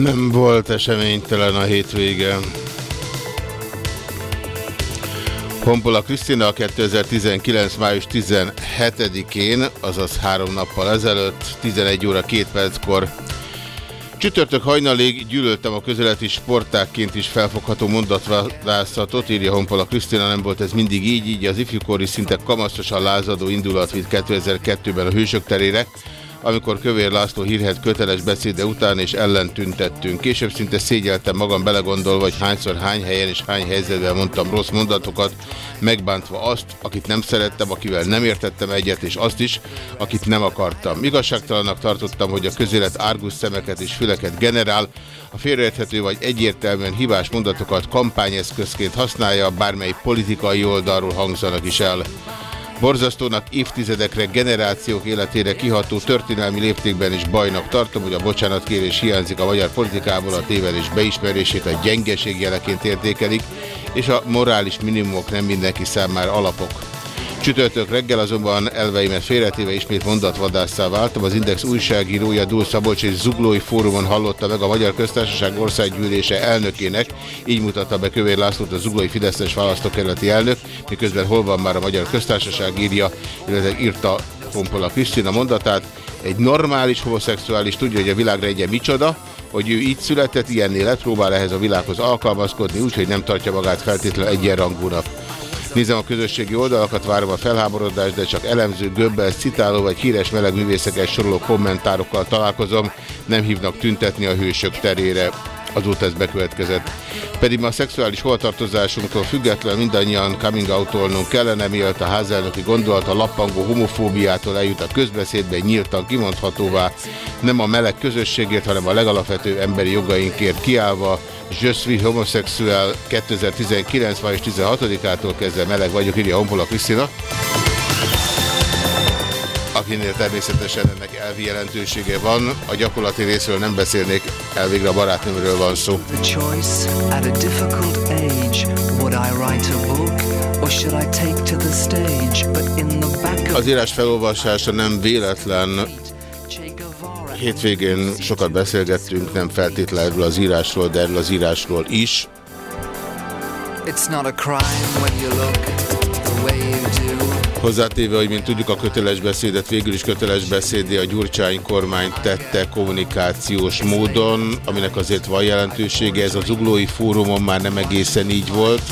Nem volt eseménytelen a hétvége. Honpola Krisztina a 2019. május 17-én, azaz három nappal ezelőtt, 11 óra 2 perckor Csütörtök hajnalig gyűlöltem a közéleti sportákként is felfogható mondatválászatot, írja Honpola Krisztina, nem volt ez mindig így, így az ifjúkori szintek kamasztosan lázadó indulat vitt 2002-ben a Hősök terére, amikor Kövér László hírhet köteles beszéde után és ellen tüntettünk. Később szinte szégyeltem magam belegondolva, hogy hányszor, hány helyen és hány helyzetben mondtam rossz mondatokat, megbántva azt, akit nem szerettem, akivel nem értettem egyet, és azt is, akit nem akartam. Igazságtalannak tartottam, hogy a közélet árgus szemeket és füleket generál, a félreérthető vagy egyértelműen hibás mondatokat kampányeszközként használja, bármely politikai oldalról hangzanak is el. Borzasztónak évtizedekre, generációk életére kiható történelmi léptékben is bajnak tartom, hogy a bocsánatkérés hiányzik a magyar politikából, a tévedés beismerését a gyengeség jeleként értékelik, és a morális minimumok nem mindenki számára alapok. Csütörtök reggel azonban elveimet félretéve ismét mondatvadásszá váltam. Az Index újságírója Dúl Szabolcs és Zuglói Fórumon hallotta meg a Magyar Köztársaság országgyűlése elnökének, így mutatta be Kövér Lászlót a Zuglói Fideszes választókerületi elnök, miközben hol van már a Magyar Köztársaság írja, illetve írta Pompola Krisztina mondatát. Egy normális homoszexuális tudja, hogy a világrendje micsoda, hogy ő így született, ilyennél lett, próbál ehhez a világhoz alkalmazkodni, úgyhogy nem tartja magát feltétlenül egyenrangúnak. Nézem a közösségi oldalakat, várom a felháborodást, de csak elemző, göbbel, citáló vagy híres meleg művészeket soroló kommentárokkal találkozom, nem hívnak tüntetni a hősök terére. Azóta ez bekövetkezett. Pedig ma a szexuális holtartozásunktól függetlenül mindannyian coming out kellene, mielőtt a házelnöki gondolat a lappangó homofóbiától eljut a közbeszédbe nyíltan kimondhatóvá, nem a meleg közösségért, hanem a legalapvető emberi jogainkért kiállva, Je suis homosexuel 2019. május 16-ától kezdve meleg vagyok, írja Honpola Krisztina. Akinél természetesen ennek elvi jelentősége van, a gyakorlati részről nem beszélnék, elvégre a barátnőmről van szó. Az írás felolvasása nem véletlen. Hétvégén sokat beszélgettünk, nem feltétlenül erről az írásról, de erről az írásról is. It's not a crime when you look the way you do. Hozzátéve, hogy mint tudjuk a köteles beszédet, végül is köteles beszédé a Gyurcsány kormány tette kommunikációs módon, aminek azért van jelentősége, ez az uglói fórumon már nem egészen így volt,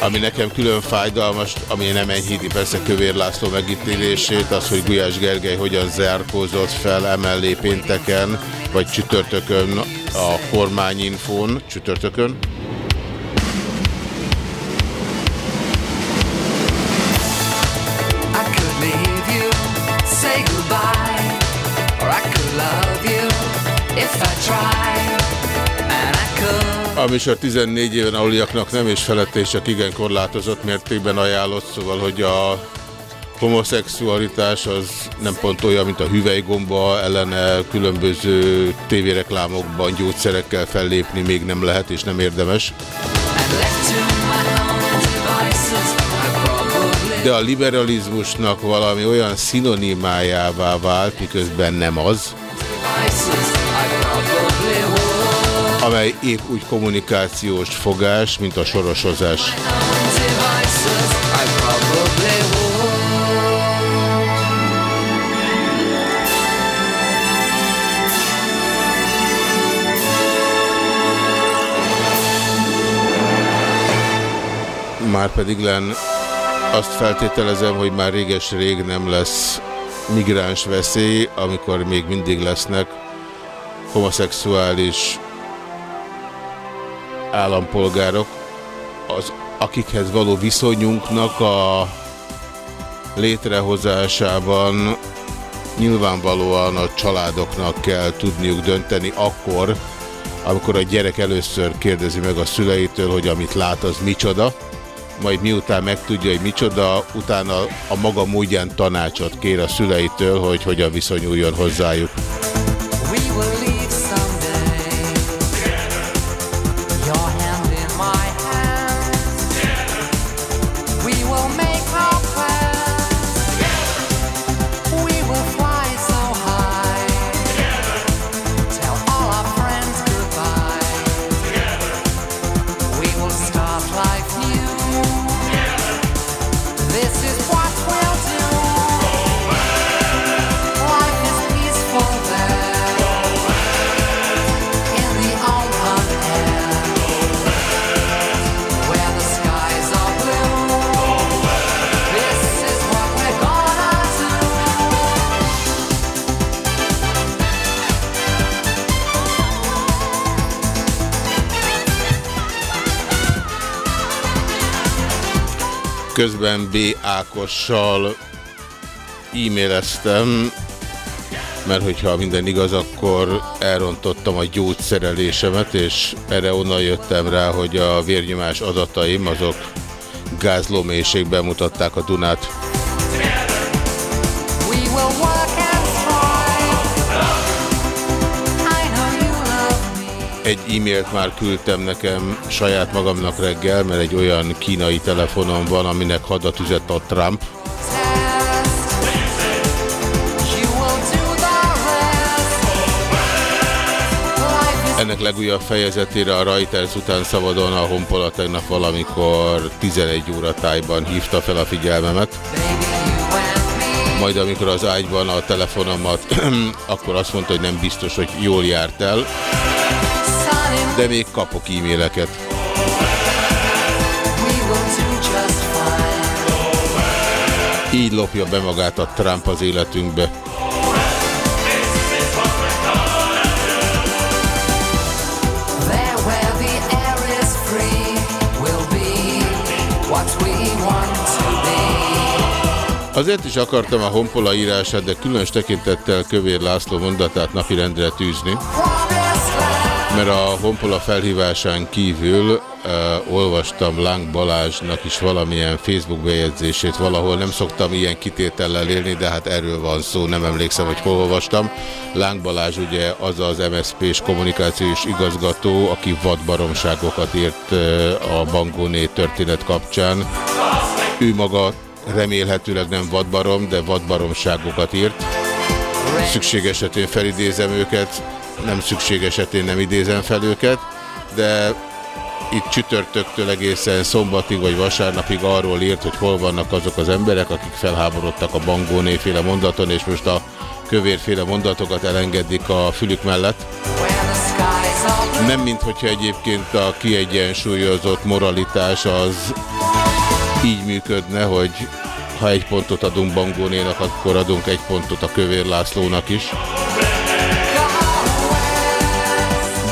ami nekem külön fájdalmas, ami nem enyhíti persze Kövér László megítélését, az, hogy Gulyás Gergely hogyan zárkózott fel emellé pénteken, vagy csütörtökön a kormányinfón, csütörtökön. A műsor 14 éven aluliaknak nem és felette és csak igen korlátozott mértékben ajánlott, szóval, hogy a homoszexualitás az nem pont olyan, mint a hüvelygomba, ellene különböző tévéreklámokban gyógyszerekkel fellépni még nem lehet és nem érdemes. De a liberalizmusnak valami olyan szinonimájává vált, miközben nem az, amely épp úgy kommunikációs fogás, mint a sorosozás. Would. Márpedig len azt feltételezem, hogy már réges-rég nem lesz migráns veszély, amikor még mindig lesznek homoszexuális állampolgárok, az akikhez való viszonyunknak a létrehozásában nyilvánvalóan a családoknak kell tudniuk dönteni akkor, amikor a gyerek először kérdezi meg a szüleitől, hogy amit lát, az micsoda, majd miután megtudja, hogy micsoda, utána a maga módján tanácsot kér a szüleitől, hogy hogyan viszonyuljon hozzájuk. Közben B. Ákossal e-maileztem, mert hogyha minden igaz, akkor elrontottam a gyógyszerelésemet, és erre onnan jöttem rá, hogy a vérnyomás adataim azok gázlómélységben mutatták a Dunát. E-mailt már küldtem nekem saját magamnak reggel, mert egy olyan kínai telefonom van, aminek hadat üzett a Trump. Ennek legújabb fejezetére a Reuters után szabadon a Honpola tegnap valamikor 11 óra tájban hívta fel a figyelmemet. Majd amikor az ágyban a telefonomat, akkor azt mondta, hogy nem biztos, hogy jól járt el de még kapok e-maileket. Így lopja be magát a Trump az életünkbe. Azért is akartam a honpola írását, de különös tekintettel Kövér László mondatát napirendre tűzni mert a Honpola felhívásán kívül uh, olvastam Láng Balázsnak is valamilyen Facebook bejegyzését valahol, nem szoktam ilyen kitétellel élni, de hát erről van szó, nem emlékszem, hogy hol olvastam. Láng Balázs ugye az az MSZP-s kommunikációs igazgató, aki vadbaromságokat írt uh, a Bangóné történet kapcsán. Ő maga remélhetőleg nem vadbarom, de vadbaromságokat írt. Szükség esetén felidézem őket, nem szükség esetén nem idézem fel őket, de itt csütörtöktől egészen szombatig vagy vasárnapig arról írt, hogy hol vannak azok az emberek, akik felháborodtak a bangónéféle mondaton, és most a kövérféle mondatokat elengedik a fülük mellett. Nem mint egyébként a kiegyensúlyozott moralitás az így működne, hogy ha egy pontot adunk Bangónénak, akkor adunk egy pontot a Kövér Lászlónak is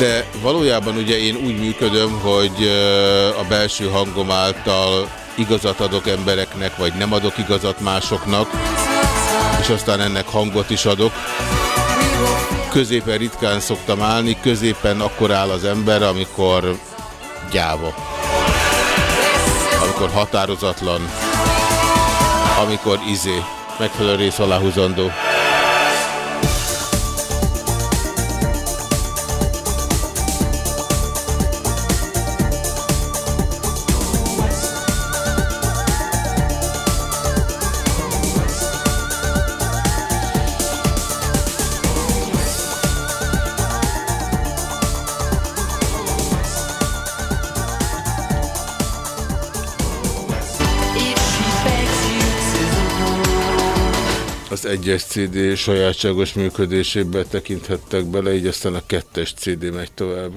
de valójában ugye én úgy működöm, hogy a belső hangom által igazat adok embereknek, vagy nem adok igazat másoknak, és aztán ennek hangot is adok. Középen ritkán szoktam állni, középen akkor áll az ember, amikor gyáva. Amikor határozatlan, amikor izé, megfelelő rész aláhúzandó. Egyes CD sajátságos működésébe tekinthettek bele, így aztán a kettes CD megy tovább.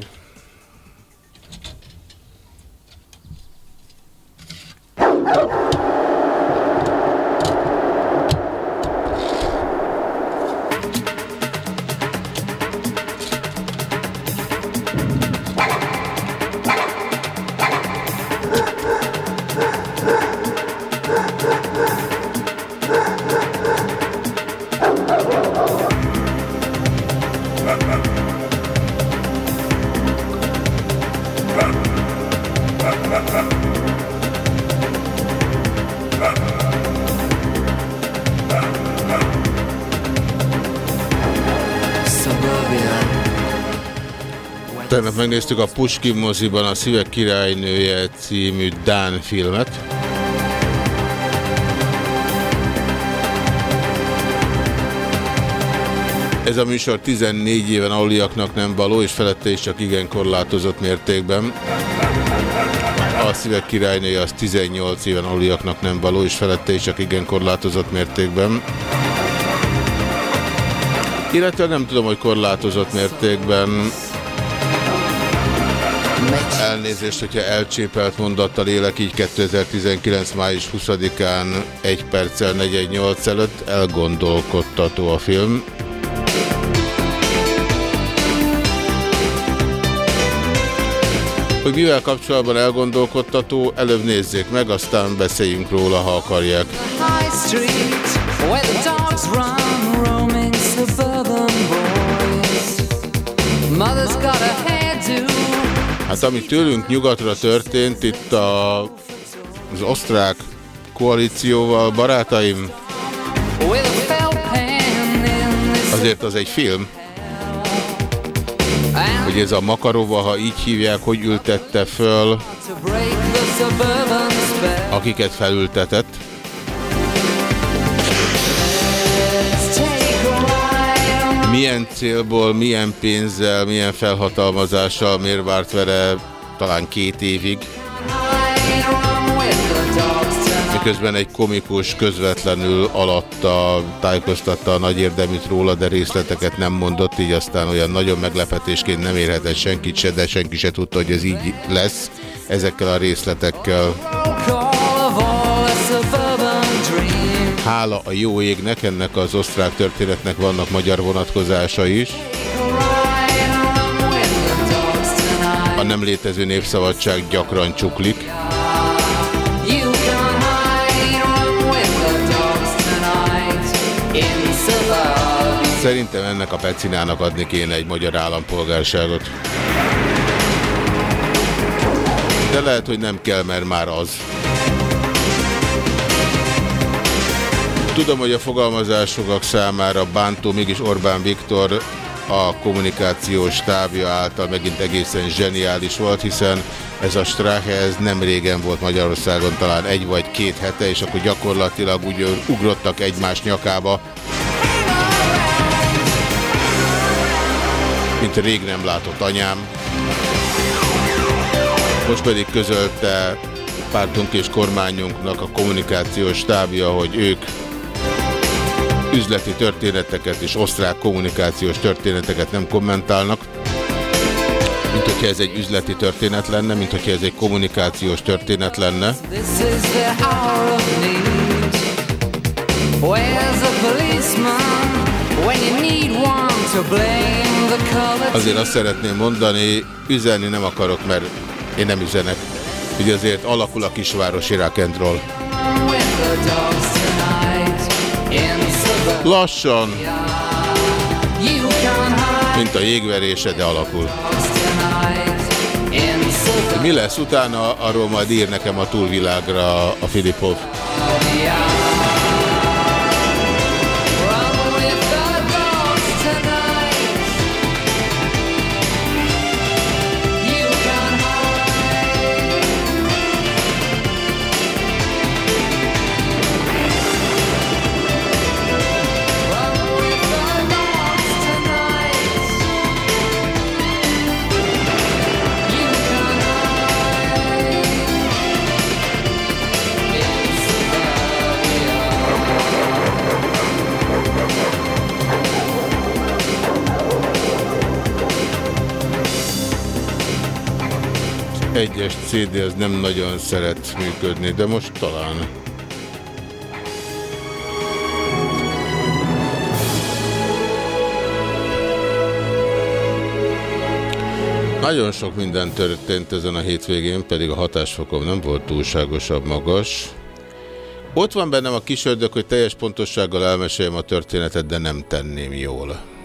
Megnéztük a Puskin moziban a Szívek királynője című Dán filmet. Ez a műsor 14 éven aluliaknak nem való, és felette is csak igen korlátozott mértékben. A Szívek királynője az 18 éven aluliaknak nem való, és felette is csak igen korlátozott mértékben. Illetve nem tudom, hogy korlátozott mértékben Elnézést, hogyha elcsépelt mondattal élek így 2019. május 20-án 1 perccel 418 előtt elgondolkodtató a film. Hogy mivel kapcsolatban elgondolkodtató, előbb nézzék meg, aztán beszéljünk róla, ha akarják. Mother's Hát ami tőlünk nyugatra történt, itt a, az osztrák koalícióval, barátaim, azért az egy film, hogy ez a Makarova, ha így hívják, hogy ültette föl, akiket felültetett. Milyen célból, milyen pénzzel, milyen felhatalmazással, miért várt vele talán két évig. Miközben egy komikus közvetlenül alatta tájékoztatta a nagy érdeműt róla, de részleteket nem mondott, így aztán olyan nagyon meglepetésként nem érhetett senkit se, de senki se tudta, hogy ez így lesz ezekkel a részletekkel. Hála a jó égnek, ennek az osztrák történetnek vannak magyar vonatkozása is. A nem létező népszabadság gyakran csuklik. Szerintem ennek a Pecinának adni kéne egy magyar állampolgárságot. De lehet, hogy nem kell, mert már az. Tudom, hogy a fogalmazások számára bántó, mégis Orbán Viktor a kommunikációs stábja által megint egészen zseniális volt, hiszen ez a Strache ez nem régen volt Magyarországon, talán egy vagy két hete, és akkor gyakorlatilag úgy ugrottak egymás nyakába, mint rég nem látott anyám. Most pedig közölte pártunk és kormányunknak a kommunikációs stábja, hogy ők üzleti történeteket és osztrák kommunikációs történeteket nem kommentálnak, mint hogyha ez egy üzleti történet lenne, mint hogyha ez egy kommunikációs történet lenne. Azért azt szeretném mondani, üzenni nem akarok, mert én nem üzenek. Ugye azért alakul a kisvárosi rock'n'roll. Lassan, mint a jégverése, de alakul. Mi lesz utána, arról majd ír nekem a túlvilágra a Filipov. Egyes CD az nem nagyon szeret működni, de most talán. Nagyon sok minden történt ezen a hétvégén, pedig a hatásfokom nem volt túlságosabb magas. Ott van bennem a kisördök, hogy teljes pontossággal elmeséljem a történetet, de nem tenném jól.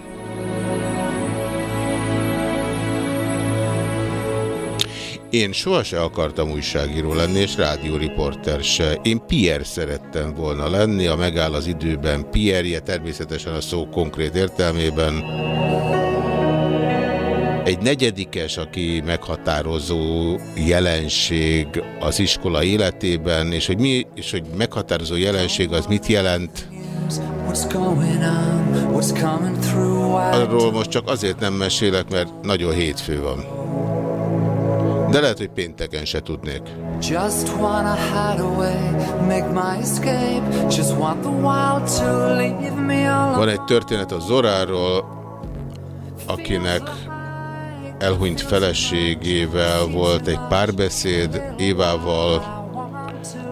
Én sohasem akartam újságíró lenni, és rádióriporter se. Én Pierre szerettem volna lenni, a megáll az időben Pierre, természetesen a szó konkrét értelmében. egy negyedikes, aki meghatározó jelenség az iskola életében, és hogy, mi, és hogy meghatározó jelenség az mit jelent, arról most csak azért nem mesélek, mert nagyon hétfő van. De lehet, hogy pénteken se tudnék. Just wanna hide away, make my escape Just want the wild to leave me alone Van egy történet a Zoráról, akinek elhunyt feleségével volt egy párbeszéd Évával,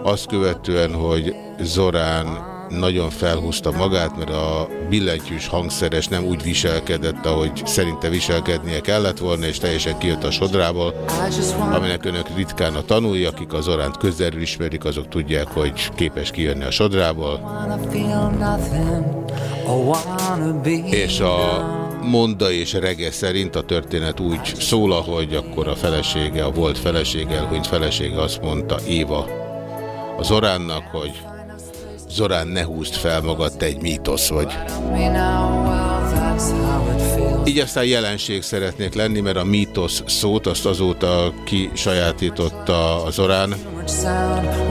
azt követően, hogy Zorán nagyon felhúzta magát, mert a billentyűs hangszeres nem úgy viselkedett, ahogy szerinte viselkednie kellett volna, és teljesen kijött a sodrából, aminek önök ritkán a tanulja, akik az oránt közelről ismerik, azok tudják, hogy képes kijönni a sodrából. És a Monda és Rege szerint a történet úgy szól, hogy akkor a felesége, a volt felesége, elhunyt felesége azt mondta Éva az Oránnak, hogy Zorán, ne húzd fel magad, te egy mítosz vagy. Így aztán jelenség szeretnék lenni, mert a mítosz szót azt azóta kisajátította az Zorán,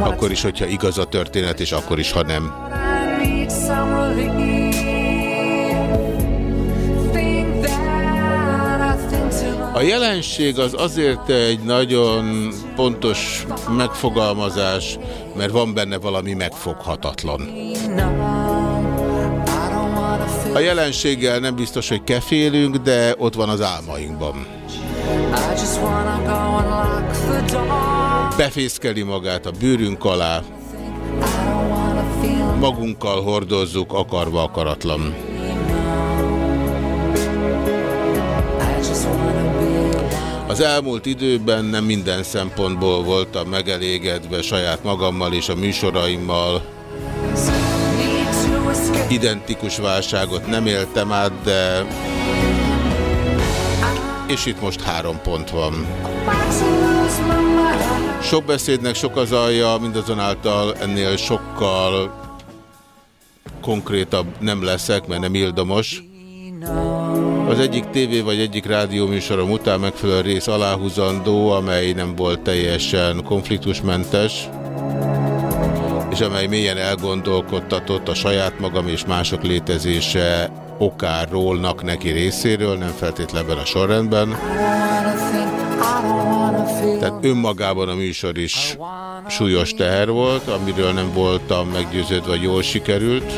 akkor is, hogyha igaz a történet, és akkor is, ha nem. A jelenség az azért egy nagyon pontos megfogalmazás, mert van benne valami megfoghatatlan. A jelenséggel nem biztos, hogy kefélünk, de ott van az álmainkban. Befészkeli magát a bőrünk alá, magunkkal hordozzuk akarva akaratlan. Az elmúlt időben nem minden szempontból voltam megelégedve saját magammal és a műsoraimmal. Identikus válságot nem éltem át, de... És itt most három pont van. Sok beszédnek sok az alja, mindazonáltal ennél sokkal konkrétabb nem leszek, mert nem ildomos. Az egyik tévé vagy egyik rádió műsorom után megfelelő rész aláhúzandó, amely nem volt teljesen konfliktusmentes, és amely mélyen elgondolkodtatott a saját magam és mások létezése okárólnak neki részéről, nem feltétlenül a sorrendben. Tehát önmagában a műsor is súlyos teher volt, amiről nem voltam meggyőződve, hogy jól sikerült.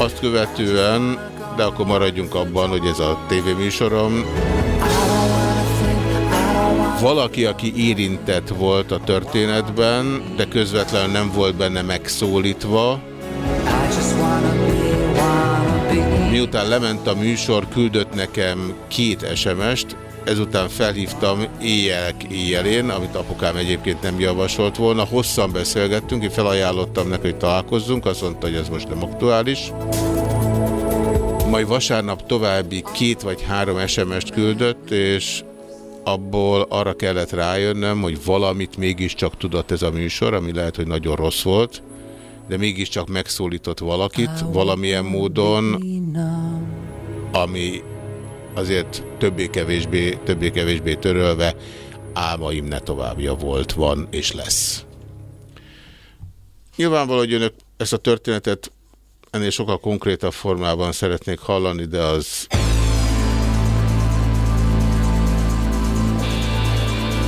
Azt követően, de akkor maradjunk abban, hogy ez a tévéműsorom, valaki, aki érintett volt a történetben, de közvetlenül nem volt benne megszólítva, miután lement a műsor, küldött nekem két SMS-t, ezután felhívtam éjjel éjjelén, amit apukám egyébként nem javasolt volna. Hosszan beszélgettünk, én felajánlottam neki, hogy találkozzunk, azt mondta, hogy ez most nem aktuális. Majd vasárnap további két vagy három SMS-t küldött, és abból arra kellett rájönnöm, hogy valamit mégiscsak tudott ez a műsor, ami lehet, hogy nagyon rossz volt, de mégiscsak megszólított valakit valamilyen módon, ami azért többé-kevésbé többé -kevésbé törölve álmaim ne továbbja volt, van és lesz. Nyilvánvaló, hogy önök ezt a történetet ennél sokkal konkrétabb formában szeretnék hallani, de az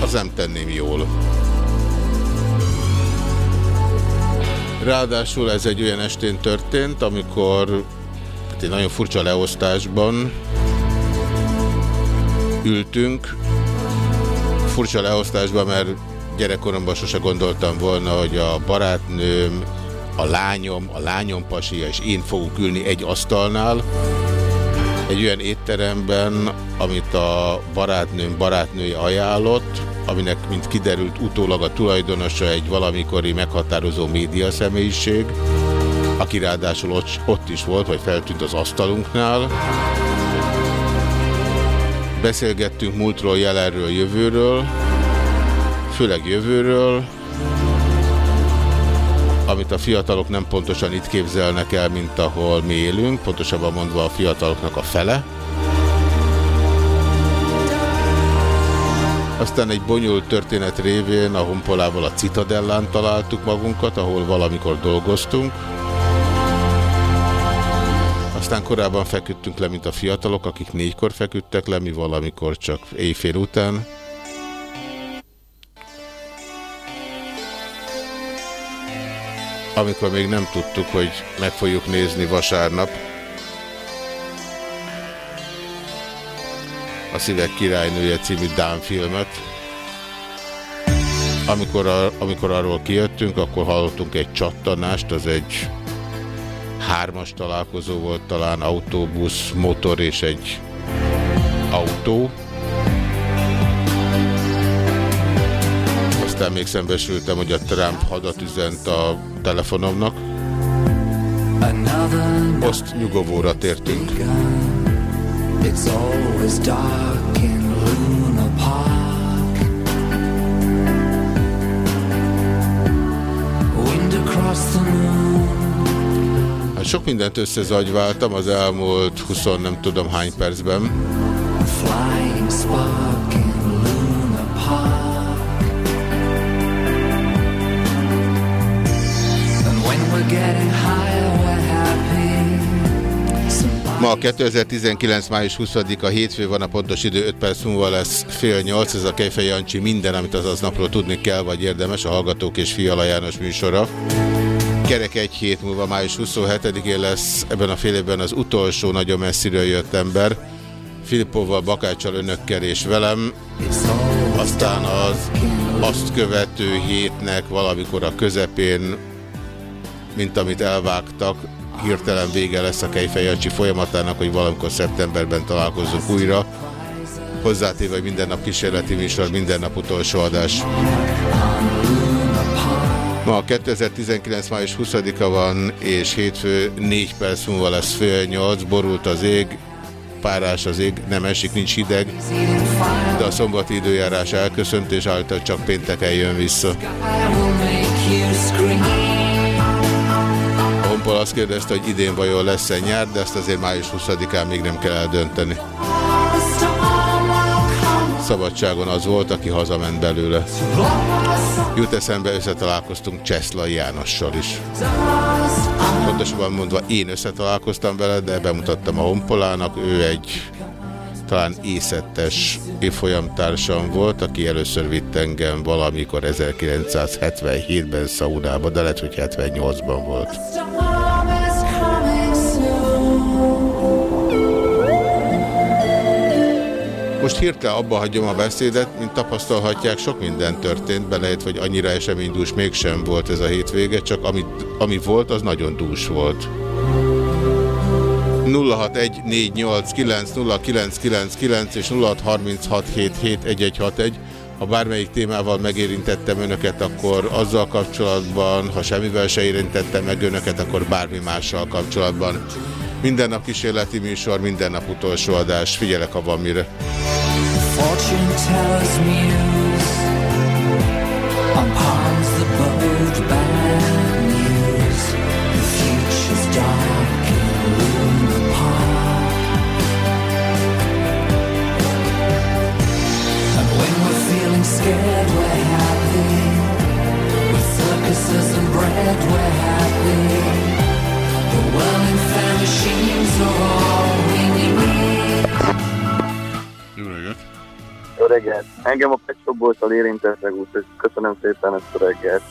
az nem tenném jól. Ráadásul ez egy olyan estén történt, amikor hát egy nagyon furcsa leosztásban ültünk. Furcsa leosztásban, mert gyerekkoromban sose gondoltam volna, hogy a barátnőm, a lányom, a lányom pasia és én fogunk ülni egy asztalnál. Egy olyan étteremben, amit a barátnőm barátnője ajánlott, aminek, mint kiderült, utólag a tulajdonosa egy valamikori meghatározó média személyiség, aki ráadásul ott, ott is volt, vagy feltűnt az asztalunknál. Beszélgettünk múltról, jelenről, jövőről, főleg jövőről, amit a fiatalok nem pontosan itt képzelnek el, mint ahol mi élünk, pontosabban mondva a fiataloknak a fele. Aztán egy bonyolult történet révén a honpolával a Citadellán találtuk magunkat, ahol valamikor dolgoztunk. Aztán korábban feküdtünk le, mint a fiatalok, akik négykor feküdtek le, mi valamikor csak éjfél után. Amikor még nem tudtuk, hogy meg fogjuk nézni vasárnap. A Szívek királynője című Dán filmet. Amikor, a, amikor arról kijöttünk, akkor hallottunk egy csattanást, az egy hármas találkozó volt talán, autóbusz, motor és egy autó. Aztán még szembesültem, hogy a Trump hadat üzent a telefonomnak. Azt nyugovóra tértünk. It's always dark in Luna Park Wind across the moon sok mindent összezagyváltam az elmúlt 20 nem tudom hány percben. Ma 2019. május 20-a hétfő van, a pontos idő 5 perc múlva lesz fél nyolc. Ez a Kejfej Jancsi minden, amit az aznapról tudni kell, vagy érdemes, a Hallgatók és Fiala János műsora. Kerek egy hét múlva, május 27-én lesz ebben a fél évben az utolsó nagyon messziről jött ember. Filippóval, Bakáccsal, önökkel és velem. Aztán az azt követő hétnek valamikor a közepén, mint amit elvágtak, hirtelen vége lesz a Kejfejancsi folyamatának, hogy valamikor szeptemberben találkozunk újra. Hozzátéve, hogy minden nap kísérleti műsor, minden nap utolsó adás. Ma 2019. május 20-a van, és hétfő 4 perc múlva lesz fél 8, borult az ég, párás az ég, nem esik, nincs hideg, de a szombati időjárás elköszönt, és által csak pénteken jön vissza. Honpol azt kérdezte, hogy idén vajon lesz-e nyár, de ezt azért május 20-án még nem kell eldönteni. Szabadságon az volt, aki hazament belőle. Jut eszembe, összetalálkoztunk Cseszlai Jánossal is. Pontosabban mondva, én összetalálkoztam vele, de bemutattam a Honpolának, ő egy talán észettes évfolyamtársam volt, aki először vitt engem valamikor 1977-ben Szaudába, de lehet, hogy 78-ban volt. Most hirtelen abba hagyom a beszédet, mint tapasztalhatják, sok minden történt, belejött, hogy annyira eseménydús mégsem volt ez a hétvége, csak amit, ami volt, az nagyon dús volt. 0614890999 és 0636771161. Ha bármelyik témával megérintettem önöket, akkor azzal kapcsolatban, ha semmivel se érintettem meg önöket, akkor bármi mással kapcsolatban. Minden nap kísérleti műsor, minden nap utolsó adás. Figyelek, ha van mire. Fortune tells news Engem a Pet Shopboltól érintett meg, úgyhogy köszönöm szépen ezt a reggelt.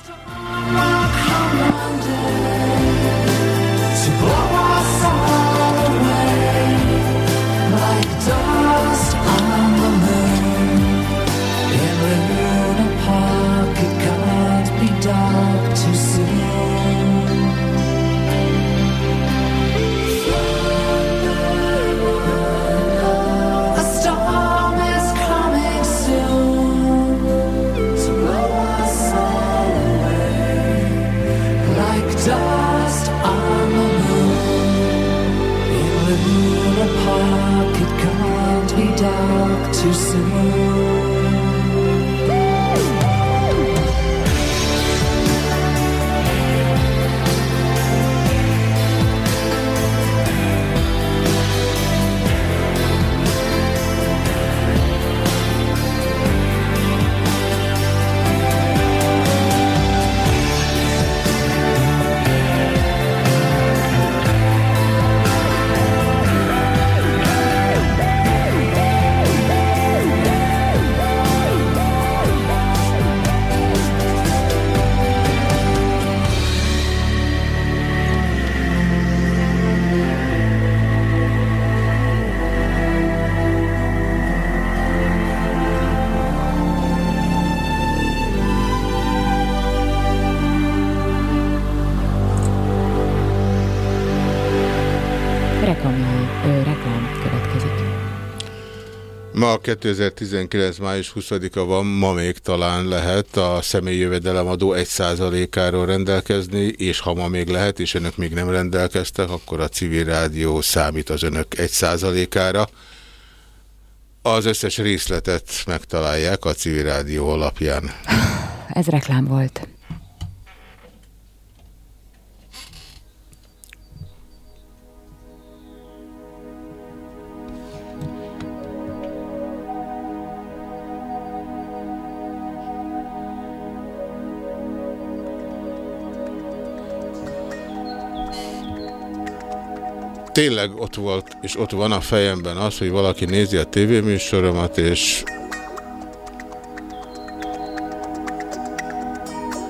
Ma 2019. május 20-a van, ma még talán lehet a személyi jövedelemadó 1%-áról rendelkezni, és ha ma még lehet, és önök még nem rendelkeztek, akkor a civil rádió számít az önök 1%-ára. Az összes részletet megtalálják a civil rádió alapján. Ez reklám volt. Tényleg ott volt, és ott van a fejemben az, hogy valaki nézi a tévéműsoromat, és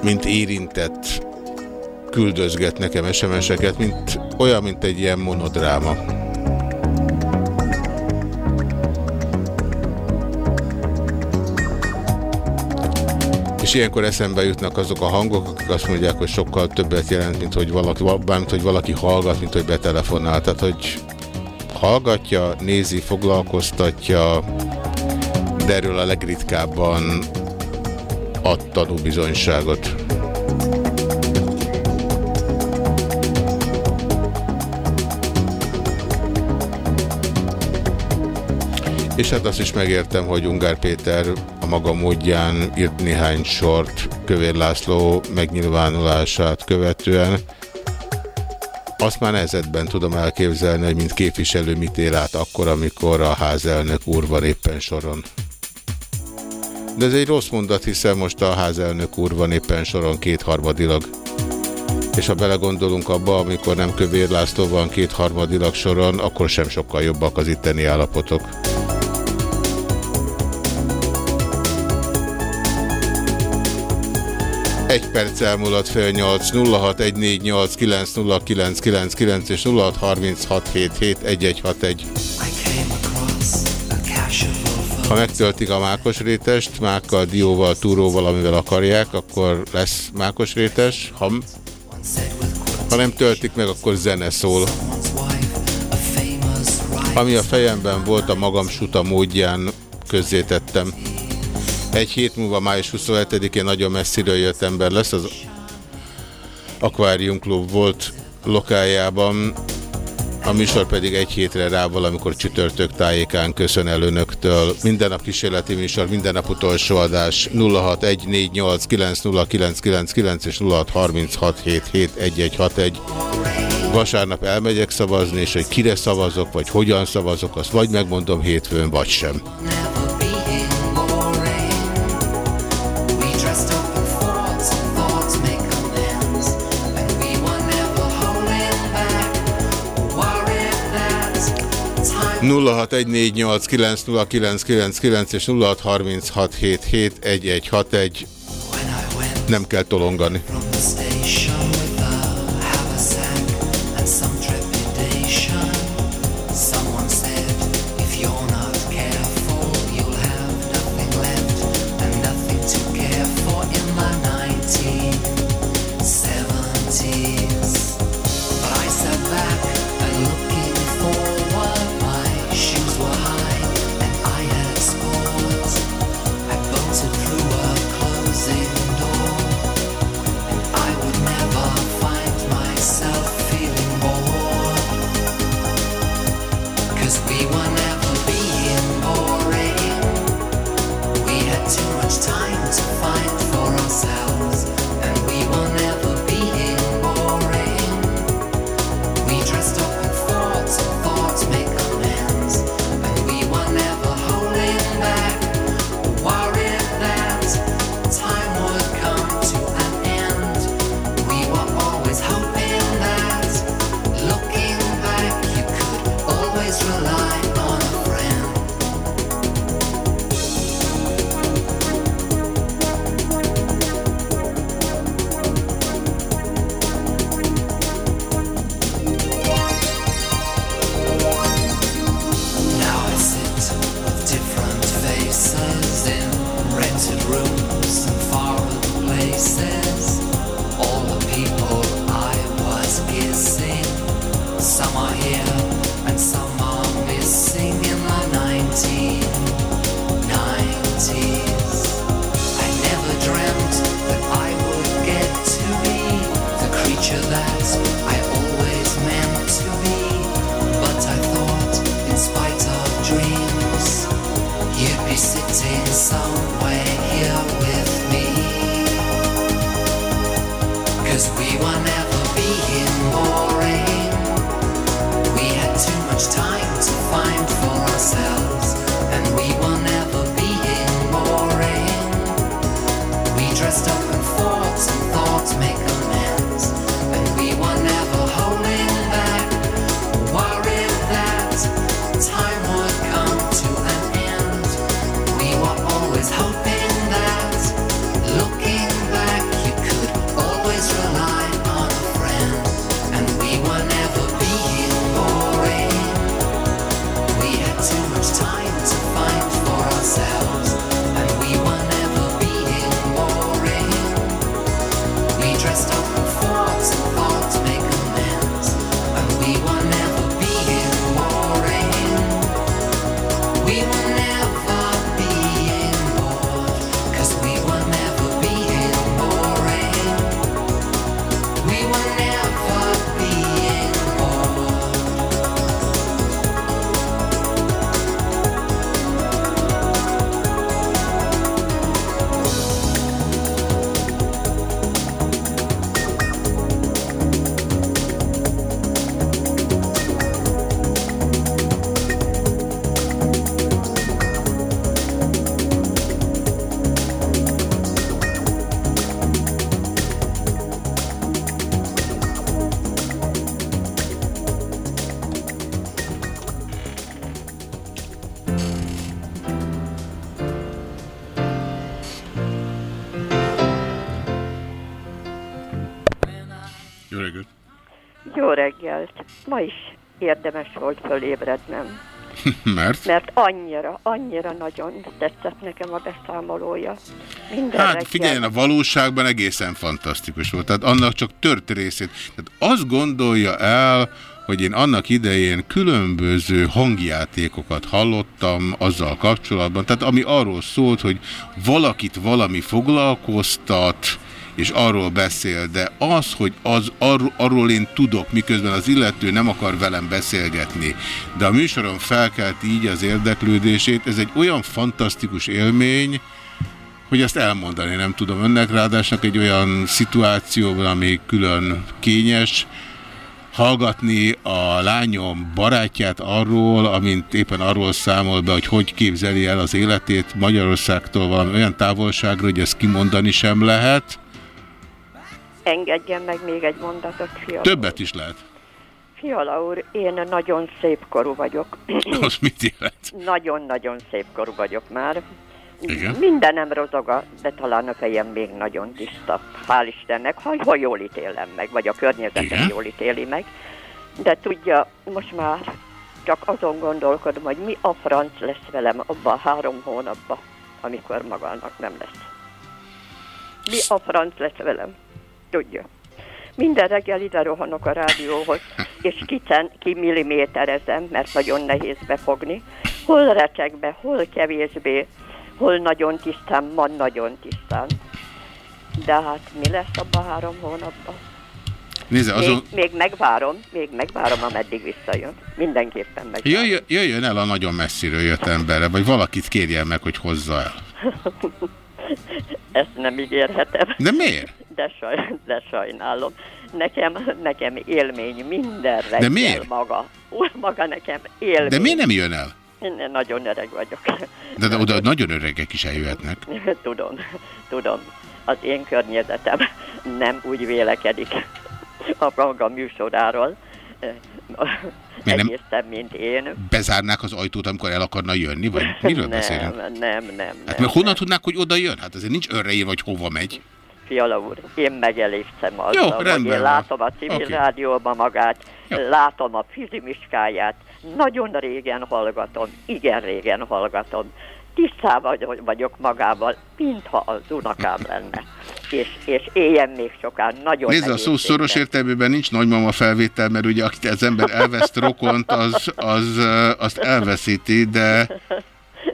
mint érintett küldözget nekem SMS-eket, mint, olyan, mint egy ilyen monodráma. És ilyenkor eszembe jutnak azok a hangok, akik azt mondják, hogy sokkal többet jelent, mint hogy valaki, bármint, hogy valaki hallgat, mint hogy betelefonál. Tehát, hogy hallgatja, nézi, foglalkoztatja, de erről a legritkábban ad tanúbizonyságot. És hát azt is megértem, hogy Ungár Péter a maga módján írt néhány sort Kövér László megnyilvánulását követően. Azt már nehezetben tudom elképzelni, hogy mint képviselő mit él át akkor, amikor a házelnök úr van éppen soron. De ez egy rossz mondat, hiszen most a házelnök úr van éppen soron kétharmadilag. És ha belegondolunk abba, amikor nem Kövér László van kétharmadilag soron, akkor sem sokkal jobbak az itteni állapotok. Egy perc elmúlott fél 8 0614890999 és 0636771161. Ha megtöltik a mákos rétest, mákkal, dióval, túróval, amivel akarják, akkor lesz mákos rétes. Ha, ha nem töltik meg, akkor zene szól. Ami a fejemben volt, a magam suta módján közzétettem. Egy hét múlva, május 27-én nagyon messziről jött ember lesz, az Aquarium Club volt lokájában, a műsor pedig egy hétre rá valamikor csütörtök tájékán köszön el önöktől. Minden nap kísérleti műsor, minden nap utolsó adás 0614890999 és 0636771161. Vasárnap elmegyek szavazni, és hogy kire szavazok, vagy hogyan szavazok, azt vagy megmondom hétfőn, vagy sem. És 0636771161 nem kell tolongani. Érdemes volt fölébrednem, Mert? mert annyira, annyira nagyon tetszett nekem a beszámolója. Minden Hát reggel. figyeljen, a valóságban egészen fantasztikus volt. Tehát annak csak tört részét. Tehát azt gondolja el, hogy én annak idején különböző hangjátékokat hallottam azzal kapcsolatban, tehát ami arról szólt, hogy valakit valami foglalkoztat, és arról beszél, de az, hogy az, arról, arról én tudok, miközben az illető nem akar velem beszélgetni, de a műsoron felkelt így az érdeklődését, ez egy olyan fantasztikus élmény, hogy ezt elmondani nem tudom önnek, ráadásul egy olyan szituációban, ami külön kényes, hallgatni a lányom barátját arról, amint éppen arról számol be, hogy hogy képzeli el az életét Magyarországtól valami olyan távolságra, hogy ezt kimondani sem lehet. Engedjen meg még egy mondatot, Fiala Többet is lehet. Fiala úr, én nagyon szép korú vagyok. Az mit jelent? Nagyon-nagyon szép korú vagyok már. Igen. Mindenem rozoga, de talán a fejem még nagyon tiszta. Hál' Istennek, ha, ha jól ítélem meg, vagy a környezetem Igen. jól ítéli meg. De tudja, most már csak azon gondolkodom, hogy mi a franc lesz velem abban a három hónapban, amikor magának nem lesz. Mi a franc lesz velem? Tudja. Minden reggel ide rohanok a rádióhoz, és kicen, kimilliméterezem, mert nagyon nehéz befogni. Hol recsegbe, hol kevésbé, hol nagyon tisztán, ma nagyon tisztán. De hát mi lesz abban három hónapban? Nézze, azon... Még, még megvárom, még megvárom, ameddig visszajön. Mindenképpen megvárom. Jöjjön, jöjjön el a nagyon messziről jött emberre, vagy valakit kérjen meg, hogy hozza el. Ezt nem ígérhetem. De miért? De, saj, de sajnálom. Nekem, nekem élmény minden reggel De miért? maga. Úr, maga nekem élmény. De miért nem jön el? Én nagyon öreg vagyok. De, de oda nagyon öregek is eljöhetnek. tudom, tudom. Az én környezetem nem úgy vélekedik a maga műsoráról. Miért nem- Egészen, mint én. Bezárnák az ajtót, amikor el akarna jönni, vagy miről beszélünk? Nem, nem, nem. Hát nem, mert honnan nem. tudnák, hogy oda jön? Hát azért nincs önre vagy hova megy. Fiala úr, én megelégszem azzal, Jó, hogy rendben én van. látom a civil okay. rádióban magát, Jó. látom a fizimiskáját, nagyon régen hallgatom, igen régen hallgatom. Tisztában vagy- vagyok magával, mintha az unokám lenne. És, és éljen még sokan, nagyon Nézd, a szó szoros értelmében nincs nagymama felvétel, mert ugye akit az ember elveszt rokont, az, az, azt elveszíti, de,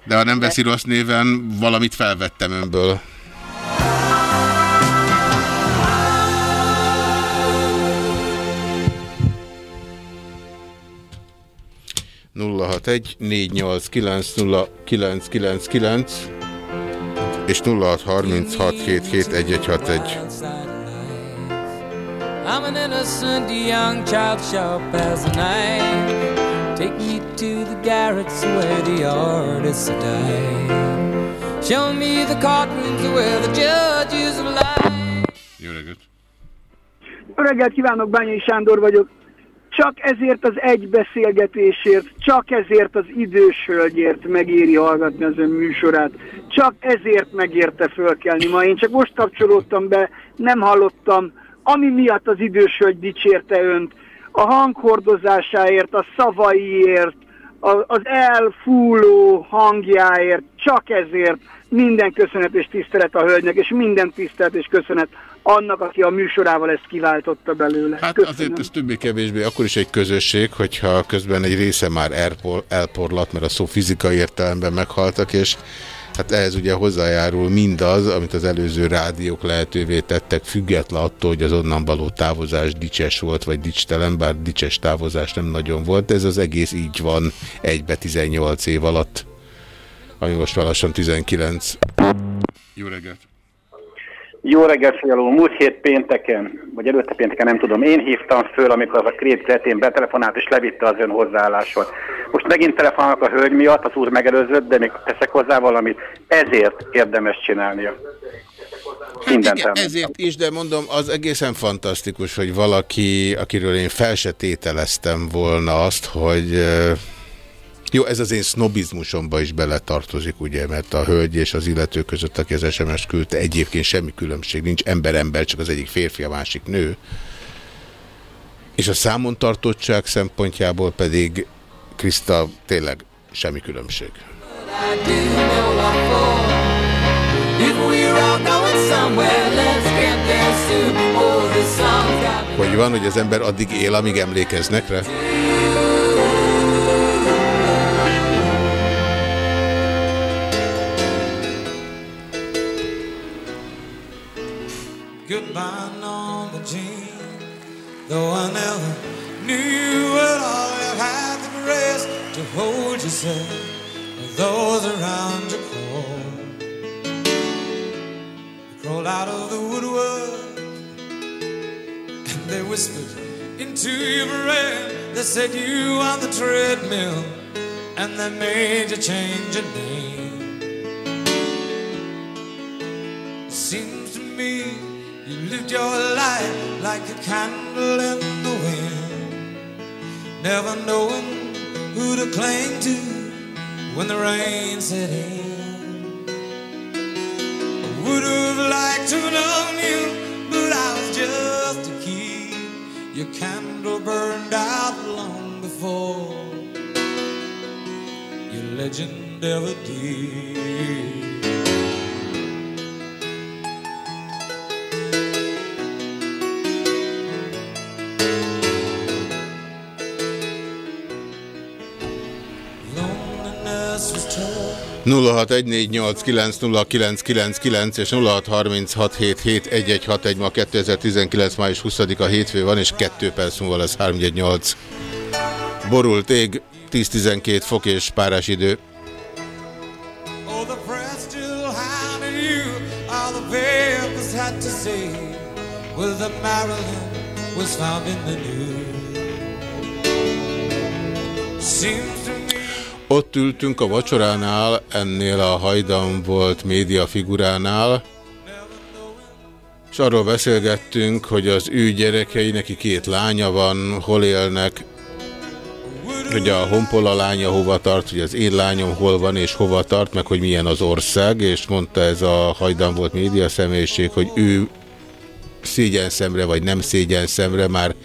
de ha nem veszi rossz néven, valamit felvettem önből. 061 489 és 0636771161. I'm an innocent young child sharp as a knife. Take me to the garrets where the artists die. Show me the courtrooms where the judges lie. Jó reggelt! Jó reggelt kívánok, Bányai Sándor vagyok. Csak ezért az egy beszélgetésért, csak ezért az idős hölgyért megéri hallgatni az ön műsorát. Csak ezért megérte fölkelni ma. Én csak most kapcsolódtam be, nem hallottam, ami miatt az idős hölgy dicsérte önt. A hanghordozásáért, a szavaiért, az elfúló hangjáért, csak ezért minden köszönet és tisztelet a hölgynek, és minden tisztelet és köszönet annak, aki a műsorával ezt kiváltotta belőle. Hát Köszönöm. azért ez többé-kevésbé akkor is egy közösség, hogyha közben egy része már elpor, elporlat, mert a szó fizikai értelemben meghaltak, és hát ehhez ugye hozzájárul mindaz, amit az előző rádiók lehetővé tettek, független attól, hogy az onnan való távozás dicses volt, vagy dicstelen, bár dicses távozás nem nagyon volt, ez az egész így van egybe 18 év alatt, ami most már lassan 19. Jó reggelt! Jó reggelt, Fialó! Múlt hét pénteken, vagy előtte pénteken, nem tudom, én hívtam föl, amikor az a krét kretén betelefonált, és levitte az ön hozzáállásot. Most megint telefonálok a hölgy miatt, az úr megelőzött, de még teszek hozzá valamit. Ezért érdemes csinálnia. Mindent Hát Igen, elmondtam. ezért is, de mondom, az egészen fantasztikus, hogy valaki, akiről én fel se tételeztem volna azt, hogy jó, ez az én sznobizmusomba is beletartozik, ugye, mert a hölgy és az illető között, aki az SMS küldte, egyébként semmi különbség nincs, ember-ember, csak az egyik férfi, a másik nő. És a számon tartottság szempontjából pedig, Kriszta, tényleg semmi különbség. Hogy van, hogy az ember addig él, amíg emlékeznek rá? Goodbye, Norma. Though I never knew at all, you had the grace to hold yourself with those around you. They crawled out of the woodwork and they whispered into your brain. They said you on the treadmill and they made you change your name. It Seems to me you lived your life like a candle in the wind, never knowing who to cling to when the rain set in. I would have liked to have known you, but I was just a kid. Your candle burned out long before your legend ever did. 0614890999 és 0636771161 ma 2019. május 20-a hétfő van, és 2 perc múlva lesz 318. Borult ég, 10-12 fok és párás idő. Seems to Ott ültünk a vacsoránál, ennél a hajdan volt médiafiguránál, és arról beszélgettünk, hogy az ő gyerekei, neki két lánya van, hol élnek, hogy a honpola lánya hova tart, hogy az én lányom hol van és hova tart, meg hogy milyen az ország, és mondta ez a hajdan volt média személyiség, hogy ő szégyen szemre vagy nem szégyen szemre már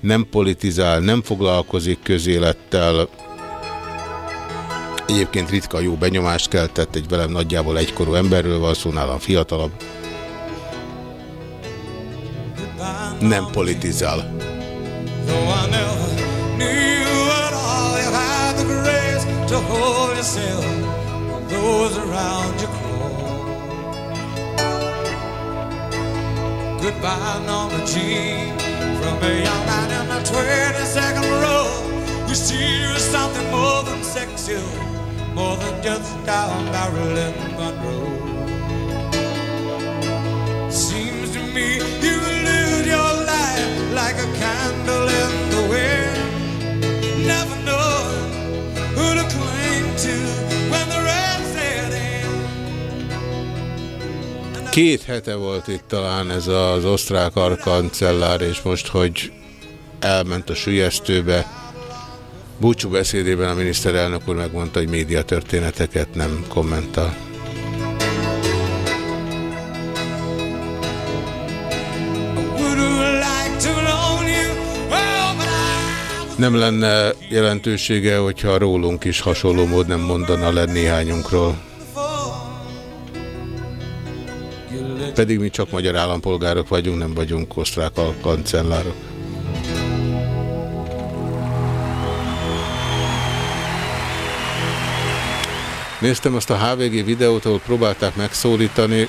nem politizál, nem foglalkozik közélettel, Egyébként ritka jó benyomást keltett, egy velem nagyjából egykorú emberről van szó, nálam fiatalabb. Nem politizál. You you. Goodbye, Norma Jean, from a young in the 22nd row. We see you as something more than sexual, more than just down Marilyn Monroe. Seems to me you live your life like a candle in the wind, never knowing who to cling to when the red set in. Két hete volt itt talán ez az osztrák arkancellár, és most, hogy elment a sülyeztőbe, búcsú beszédében a miniszterelnök úr megmondta, hogy médiatörténeteket nem kommentál. Nem lenne jelentősége, hogyha rólunk is hasonló mód nem mondana le néhányunkról. Pedig mi csak magyar állampolgárok vagyunk, nem vagyunk osztrák kancellárok. Néztem azt a HVG videót, ahol próbálták megszólítani.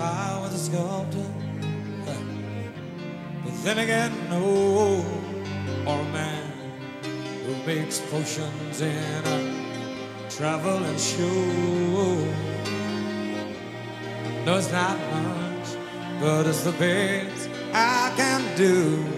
I was a sculptor, but then again, no, or a man who makes potions in a traveling show. No, it's not much, but it's the best I can do.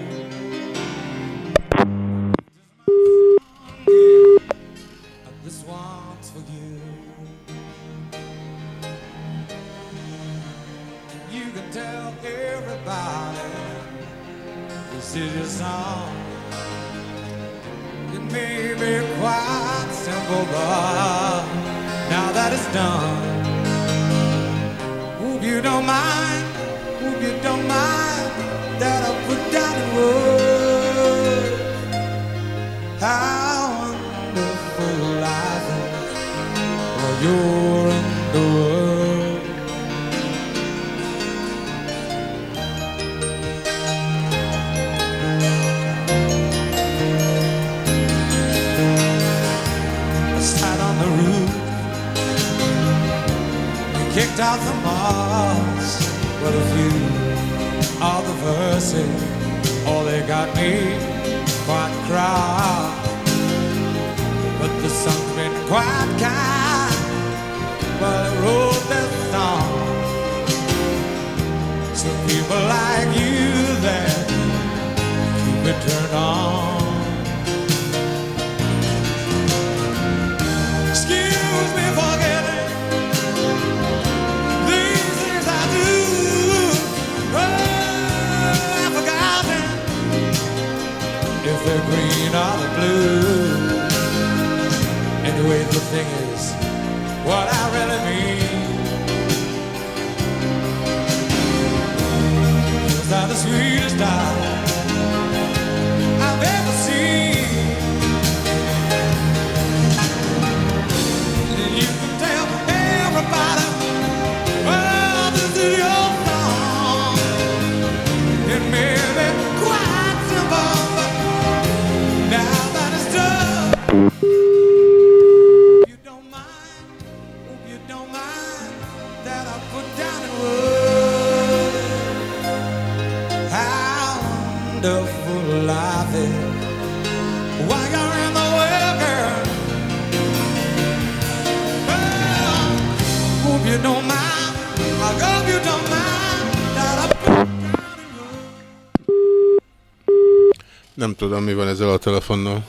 Tudom, mi van ezzel a telefonnal.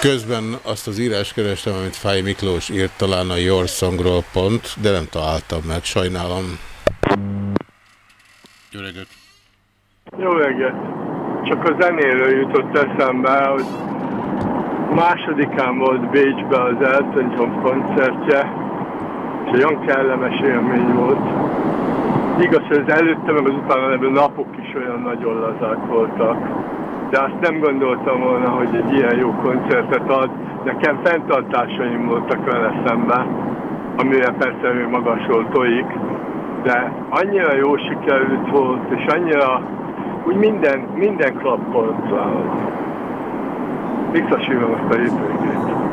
Közben azt az írás kerestem, amit Fáj Miklós írt talán a Your Songról pont, de nem találtam meg, sajnálom. Jó reggelt! Jó reggelt! Csak a zenéről jutott eszembe, hogy másodikán volt Bécsbe az Elton John koncertje, és olyan kellemes élmény volt. Igaz, hogy az előtte meg az utána levő napok is olyan nagyon lazák voltak de azt nem gondoltam volna, hogy egy ilyen jó koncertet ad. Nekem fenntartásaim voltak vele szemben, amire persze ő magasról de annyira jó sikerült volt, és annyira úgy minden, minden klappolt Visszasírom azt a hétvégét.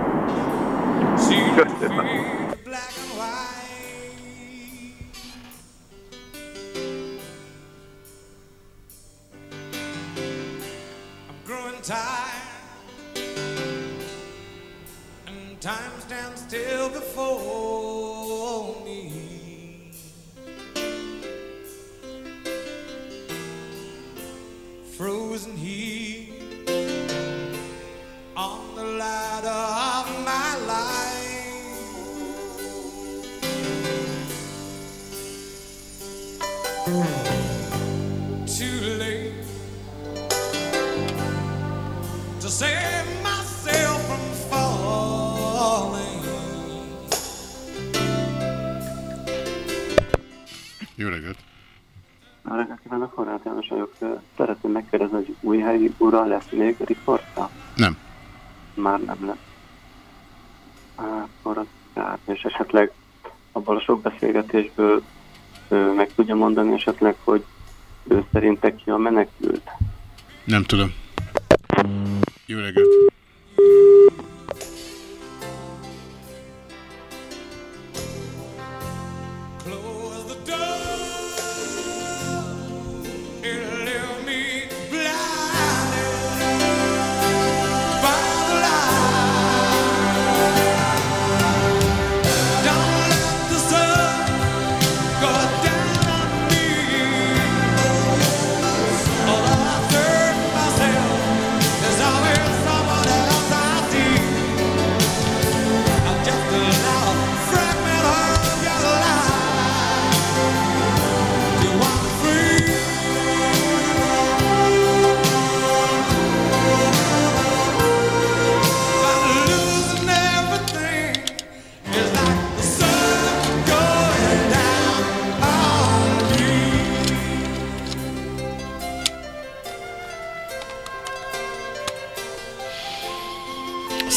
Köszönöm. time stands still before Frozen here on the ladder of my life. Too late to save myself from falling. Jó reggelt! Jó kívánok, Horváth János vagyok. Szeretném megkérdezni, hogy új helyi ura lesz még riporta? Nem. Már nem lesz. Akkor az kár, és esetleg abból a sok beszélgetésből meg tudja mondani esetleg, hogy ő szerintek ki a menekült? Nem tudom. Jó reggelt!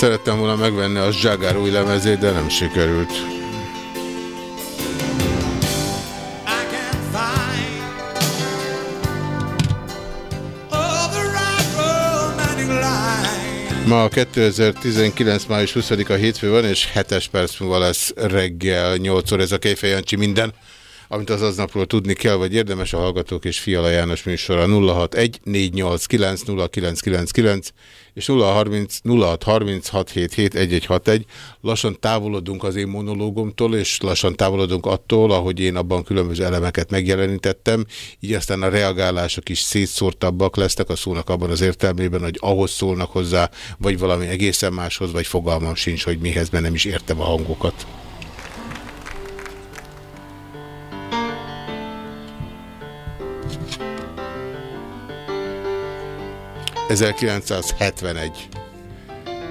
Szerettem volna megvenni az Jagar új lemezét, de nem sikerült. Ma 2019. május 20-a hétfő van, és 7 perc múlva lesz reggel 8 óra ez a Kejfej Jancsi minden amit az aznapról tudni kell, vagy érdemes a Hallgatók és Fiala János műsora 061 489 0999 és 030 0636771161. Lassan távolodunk az én monológomtól, és lassan távolodunk attól, ahogy én abban különböző elemeket megjelenítettem, így aztán a reagálások is szétszórtabbak lesznek a szónak abban az értelmében, hogy ahhoz szólnak hozzá, vagy valami egészen máshoz, vagy fogalmam sincs, hogy mihez, mert nem is értem a hangokat. 1971.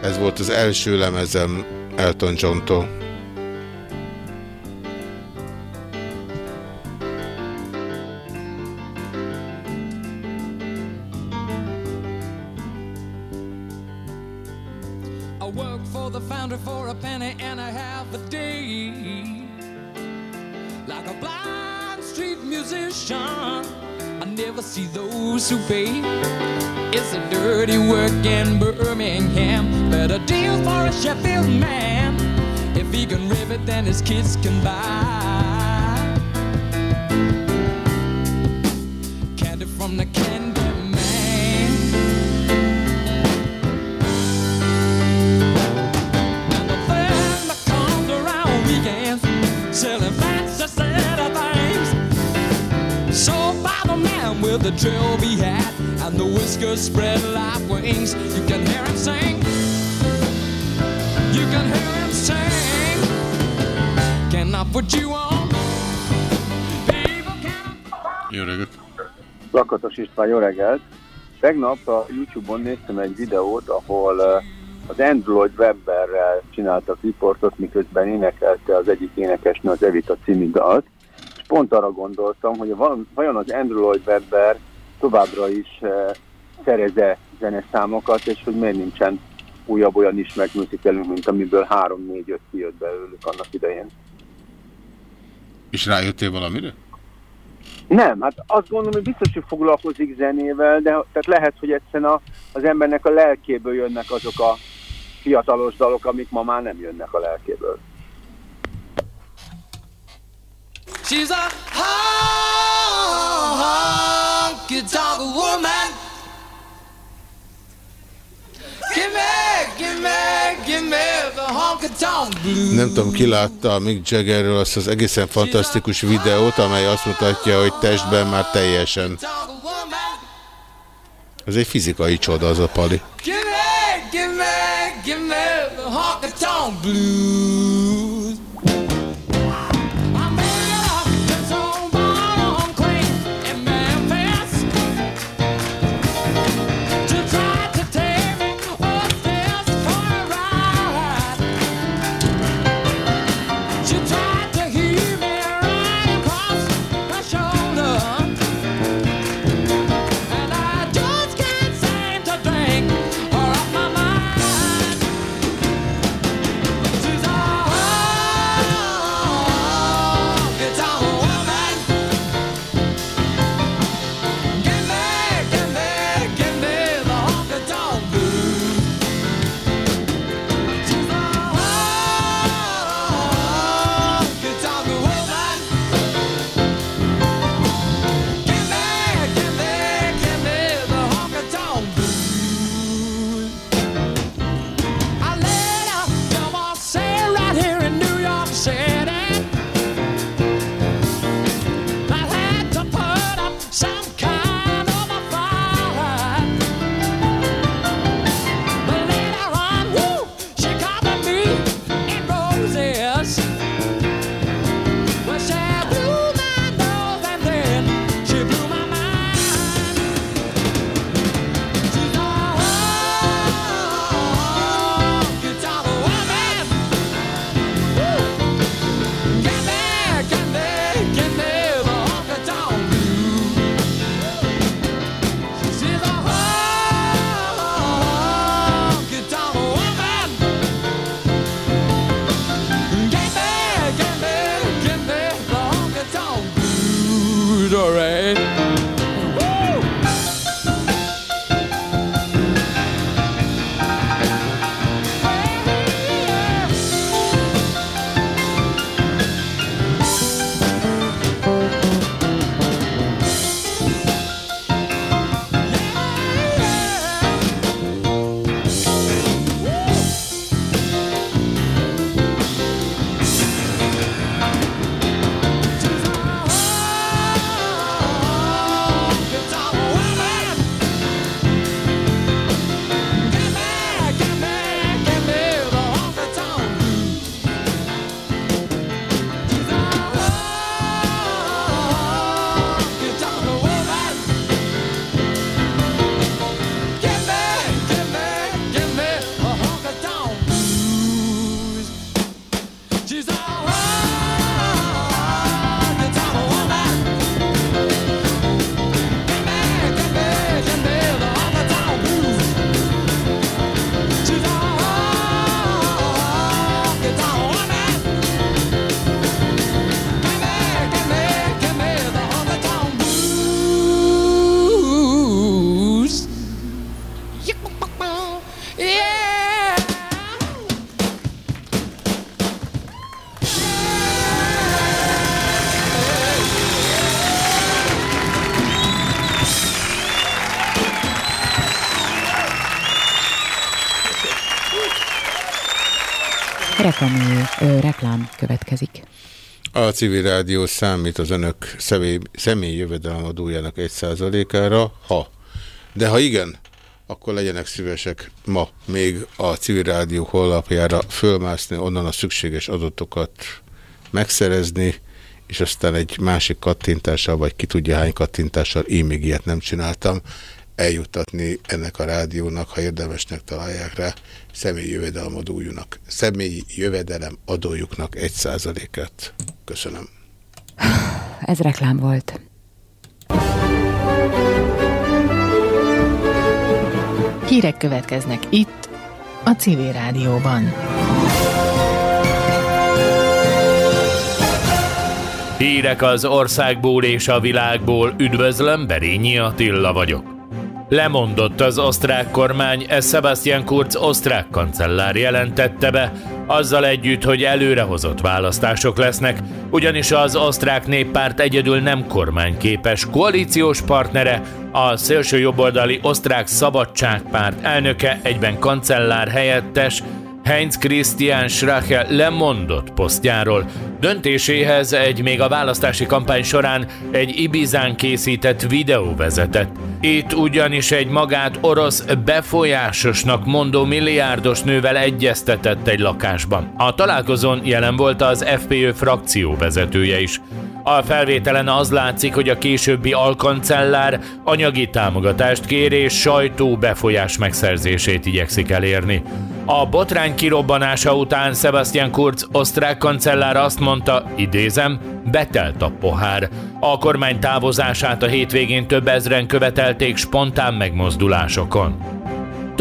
Ez volt az első lemezem Elton John-tól. Like a blind street musician, I never see those who pay. It's a dirty work in Birmingham, but a deal for a Sheffield man. If he can rip it, then his kids can buy. Candy from the candy man. And the thing that comes around weekends, selling fancy set of things. So drill be had, and the whiskers spread like wings. You can hear him sing. You can hear him sing. Can I put you on? Jó reggelt! Lakatos István, jó reggelt! Tegnap a Youtube-on néztem egy videót, ahol az Android Webberrel csináltak riportot, miközben énekelte az egyik énekesnő az Evita című dalt, pont arra gondoltam, hogy vajon az Android Webber továbbra is eh, szereze zeneszámokat, és hogy miért nincsen újabb olyan ismert musicalünk, mint amiből 3-4-5 kijött belőlük annak idején. És rájöttél valamire? Nem, hát azt gondolom, hogy biztos, hogy foglalkozik zenével, de tehát lehet, hogy egyszerűen a, az embernek a lelkéből jönnek azok a fiatalos dalok, amik ma már nem jönnek a lelkéből. She's a honky tonk woman. Give me, give me, give me the honky tonk blues. Nem tudom, ki látta a Mick Jaggerről azt az egészen fantasztikus videót, amely azt mutatja, hogy testben már teljesen. Ez egy fizikai csoda az a pali. Give me, give me, give me the honky tonk blues. Reklám, ö, reklám következik. A civil rádió számít az önök személy, személy jövedelemadójának egy százalékára, ha. De ha igen, akkor legyenek szívesek ma még a civil rádió honlapjára fölmászni, onnan a szükséges adatokat megszerezni, és aztán egy másik kattintással, vagy ki tudja hány kattintással, én még ilyet nem csináltam, eljutatni ennek a rádiónak, ha érdemesnek találják rá, személyi jövedelem adójúnak, személyi jövedelem adójuknak egy százaléket. Köszönöm. Ez reklám volt. Hírek következnek itt, a Civil Rádióban. Hírek az országból és a világból. Üdvözlöm, Berényi Attila vagyok. Lemondott az osztrák kormány, ez Sebastian Kurz osztrák kancellár jelentette be, azzal együtt, hogy előrehozott választások lesznek, ugyanis az osztrák néppárt egyedül nem kormányképes koalíciós partnere, a szélső jobboldali osztrák szabadságpárt elnöke, egyben kancellár helyettes, Heinz Christian Schrache lemondott posztjáról. Döntéséhez egy még a választási kampány során egy Ibizán készített videó vezetett. Itt ugyanis egy magát orosz befolyásosnak mondó milliárdos nővel egyeztetett egy lakásban. A találkozón jelen volt az FPÖ frakció vezetője is. A felvételen az látszik, hogy a későbbi alkancellár anyagi támogatást kér és sajtó befolyás megszerzését igyekszik elérni. A botrány kirobbanása után Sebastian Kurz osztrák kancellár azt mondta, idézem, betelt a pohár. A kormány távozását a hétvégén több ezren követelték spontán megmozdulásokon.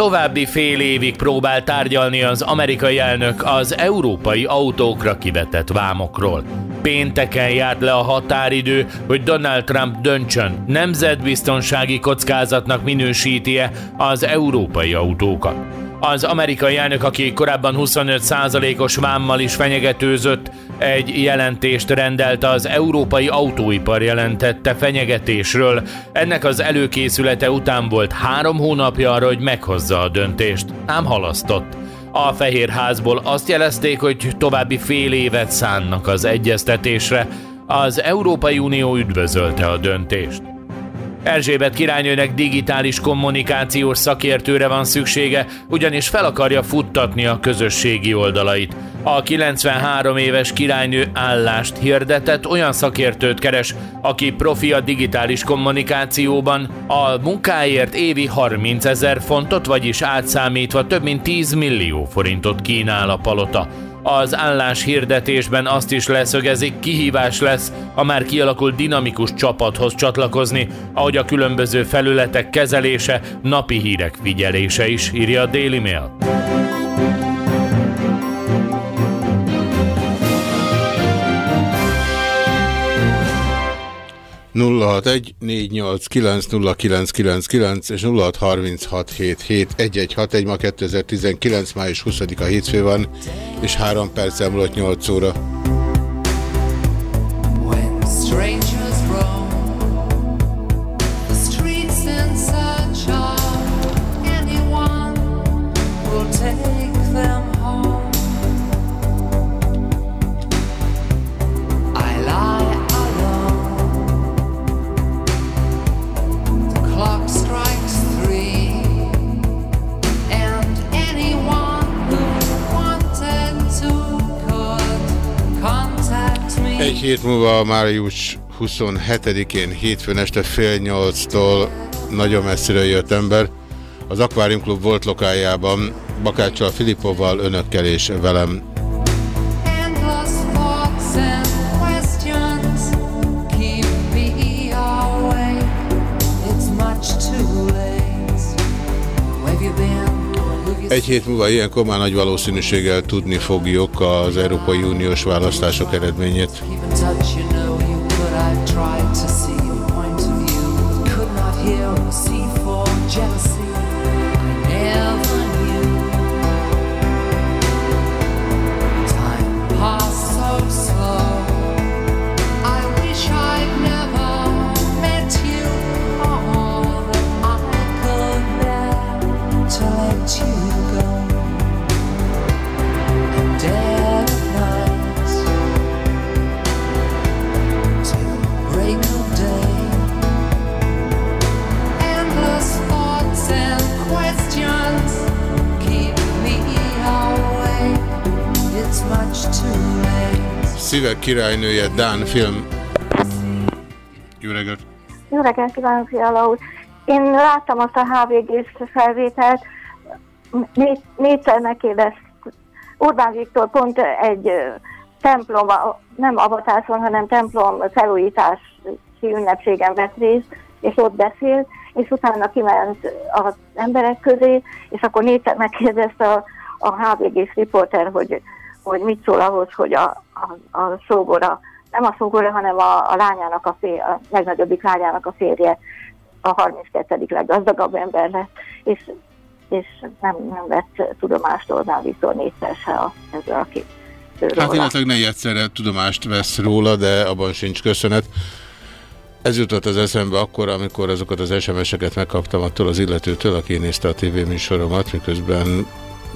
További fél évig próbál tárgyalni az amerikai elnök az európai autókra kivetett vámokról. Pénteken járt le a határidő, hogy Donald Trump döntsön, nemzetbiztonsági kockázatnak minősíti-e az európai autókat. Az amerikai elnök, aki korábban 25%-os vámmal is fenyegetőzött, egy jelentést rendelt az európai autóipar jelentette fenyegetésről. Ennek az előkészülete után volt három hónapja arra, hogy meghozza a döntést, ám halasztott. A Fehérházból azt jelezték, hogy további fél évet szánnak az egyeztetésre. Az Európai Unió üdvözölte a döntést. Erzsébet királynőnek digitális kommunikációs szakértőre van szüksége, ugyanis fel akarja futtatni a közösségi oldalait. A 93 éves királynő állást hirdetett, olyan szakértőt keres, aki profi a digitális kommunikációban, a munkáért évi 30 ezer fontot, vagyis átszámítva több mint 10 millió forintot kínál a palota. Az állás hirdetésben azt is leszögezik, kihívás lesz a már kialakult dinamikus csapathoz csatlakozni, ahogy a különböző felületek kezelése, napi hírek figyelése is, írja a Daily Mail. 061 489 és 0636771161 ma 2019. május 20-a hétfő van, és 3 perc múlott 8 óra. Hét múlva május 27-én hétfőn este fél nyolctól nagyon messziről jött ember. Az Aquarium Club volt lokájában Bakáccsal, Filipovval, önökkel és velem. Egy hét múlva ilyenkor már nagy valószínűséggel tudni fogjuk az Európai Uniós választások eredményét. Királynője, Dán film. Jó reggelt! Jó reggelt kívánok, Fiala úr. Én láttam azt a HVG-s felvételt, négy, négyszer megkérdezt Orbán Viktor pont egy templom, nem avatáson, hanem templom felújítási ünnepségen vett részt, és ott beszélt, és utána kiment az emberek közé, és akkor négyszer megkérdezte a, a HVG-s riporter, hogy, hogy mit szól ahhoz, hogy a, a, a szógora, nem a szógora, hanem a, a lányának a, fél, a legnagyobbik lányának a férje a 32. leggazdagabb ember lett, és, és nem, nem vett tudomást Orbán Viktor négyszer se a, ezzel a két Hát illetve ne egyszerre tudomást vesz róla, de abban sincs köszönet. Ez jutott az eszembe akkor, amikor azokat az SMS-eket megkaptam attól az illetőtől, aki nézte a tévéműsoromat, miközben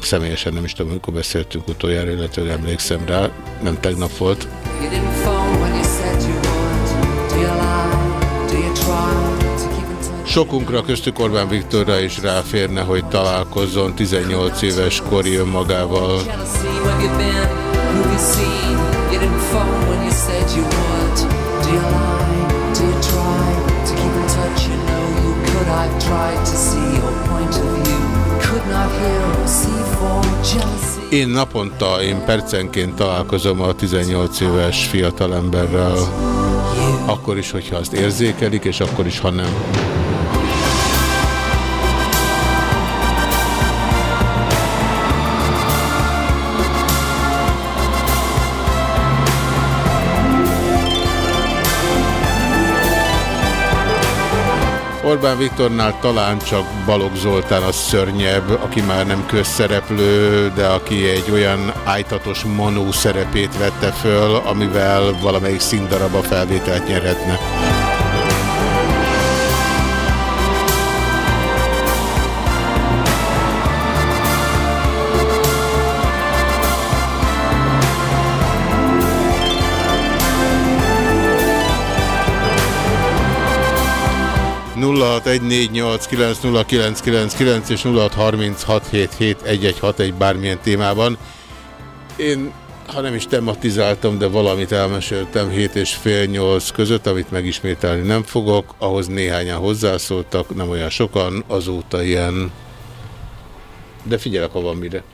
személyesen nem is tudom, amikor beszéltünk utoljára, illetve emlékszem rá, nem tegnap volt. Sokunkra, köztük Orbán Viktorra is ráférne, hogy találkozzon. 18 éves kori önmagával. I've tried to see your point of view. Could not hear Én naponta, én percenként találkozom a 18 éves fiatalemberrel, akkor is, hogyha azt érzékelik, és akkor is, ha nem. Orbán Viktornál talán csak Balogh Zoltán a szörnyebb, aki már nem közszereplő, de aki egy olyan ájtatos manó szerepét vette föl, amivel valamelyik színdarab a felvételt nyerhetne. 0614890999 és 0636771161 bármilyen témában. Én, ha nem is tematizáltam, de valamit elmeséltem 7 és fél 8 között, amit megismételni nem fogok. Ahhoz néhányan hozzászóltak, nem olyan sokan, azóta ilyen... De figyelek, ha van mire. 061-877-0877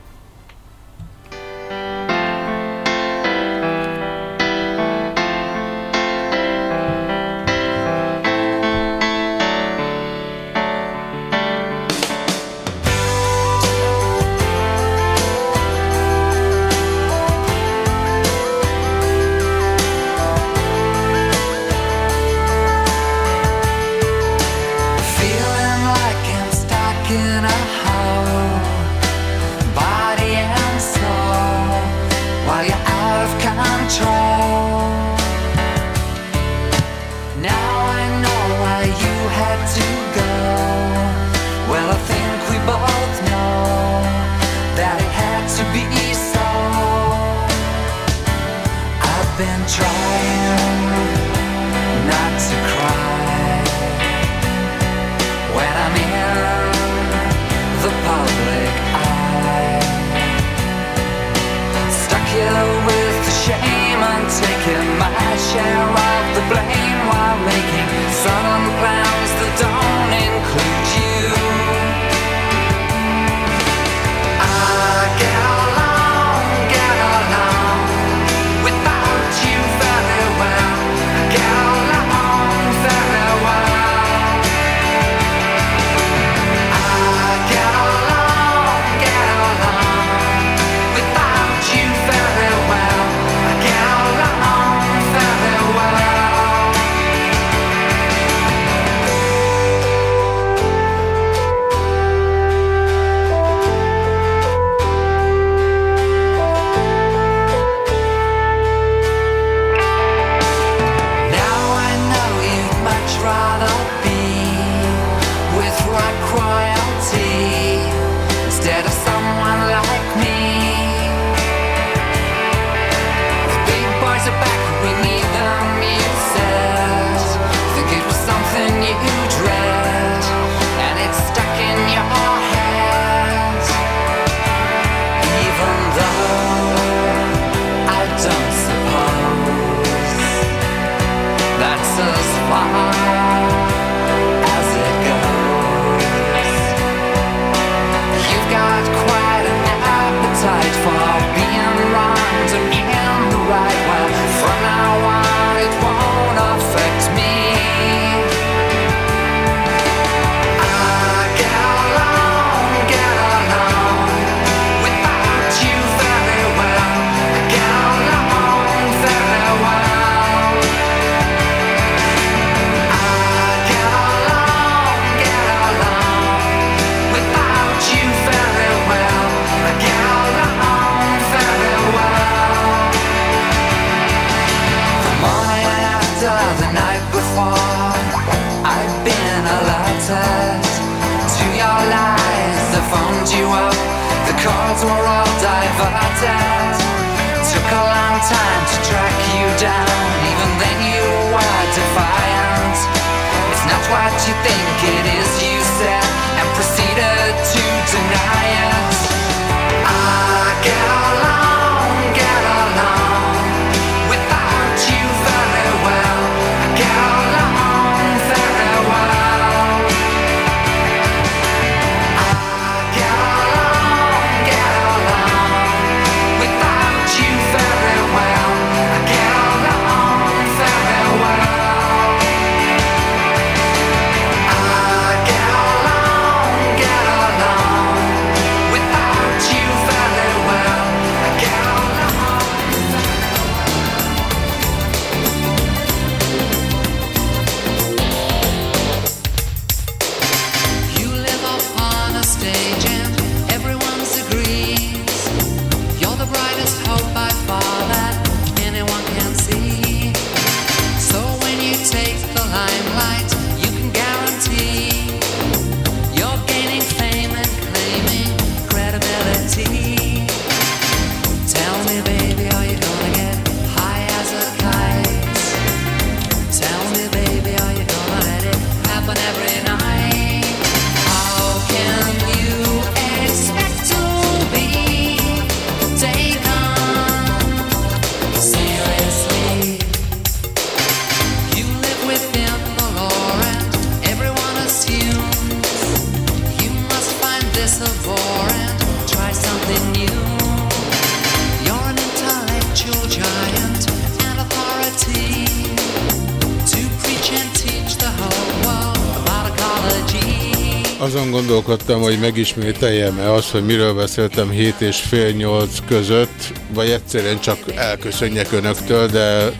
gondolkodtam, hogy megismételjem-e azt, hogy miről beszéltem 7 és fél 8 között, vagy egyszerűen csak elköszönjek önöktől, de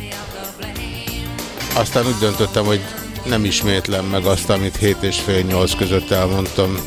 aztán úgy döntöttem, hogy nem ismétlem meg azt, amit 7 és fél 8 között elmondtam.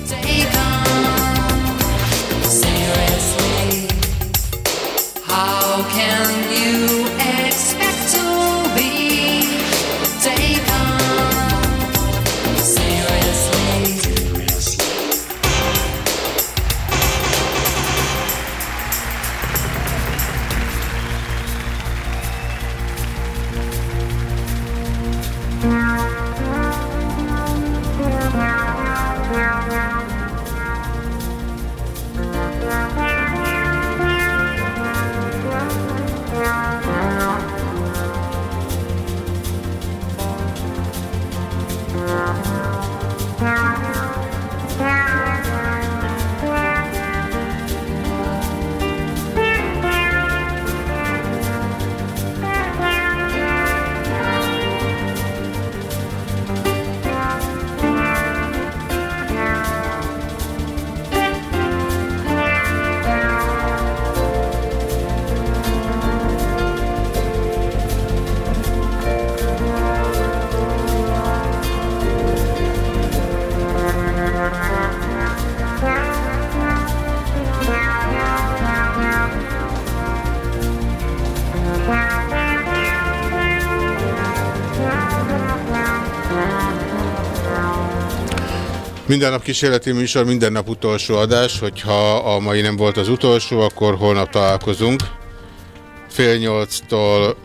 Minden nap kísérleti műsor, minden nap utolsó adás, hogyha a mai nem volt az utolsó, akkor holnap találkozunk. Fél nyolctól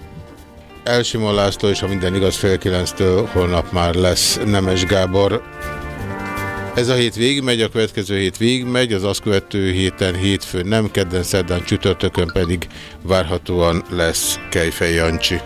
Elsimon László, és ha minden igaz, fél kilenctől holnap már lesz Nemes Gábor. Ez a hét végigmegy, a következő hét végigmegy, az azt követő héten hétfőn nem, kedden, szerdán, csütörtökön pedig várhatóan lesz Kejfej Jancsi.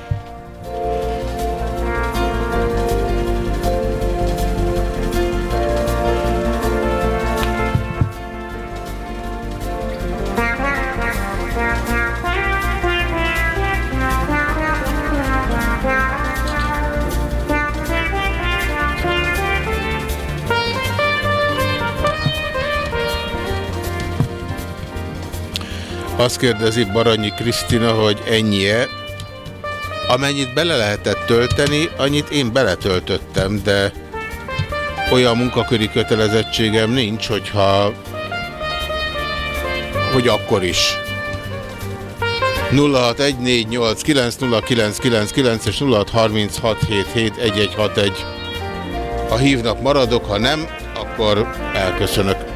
Azt kérdezi Baranyi Krisztina, hogy ennyi-e. Amennyit bele lehetett tölteni, annyit én beletöltöttem, de olyan munkaköri kötelezettségem nincs, hogyha hogy akkor is. 0614890999 és 0636771161. Ha hívnak, maradok, ha nem, akkor elköszönök.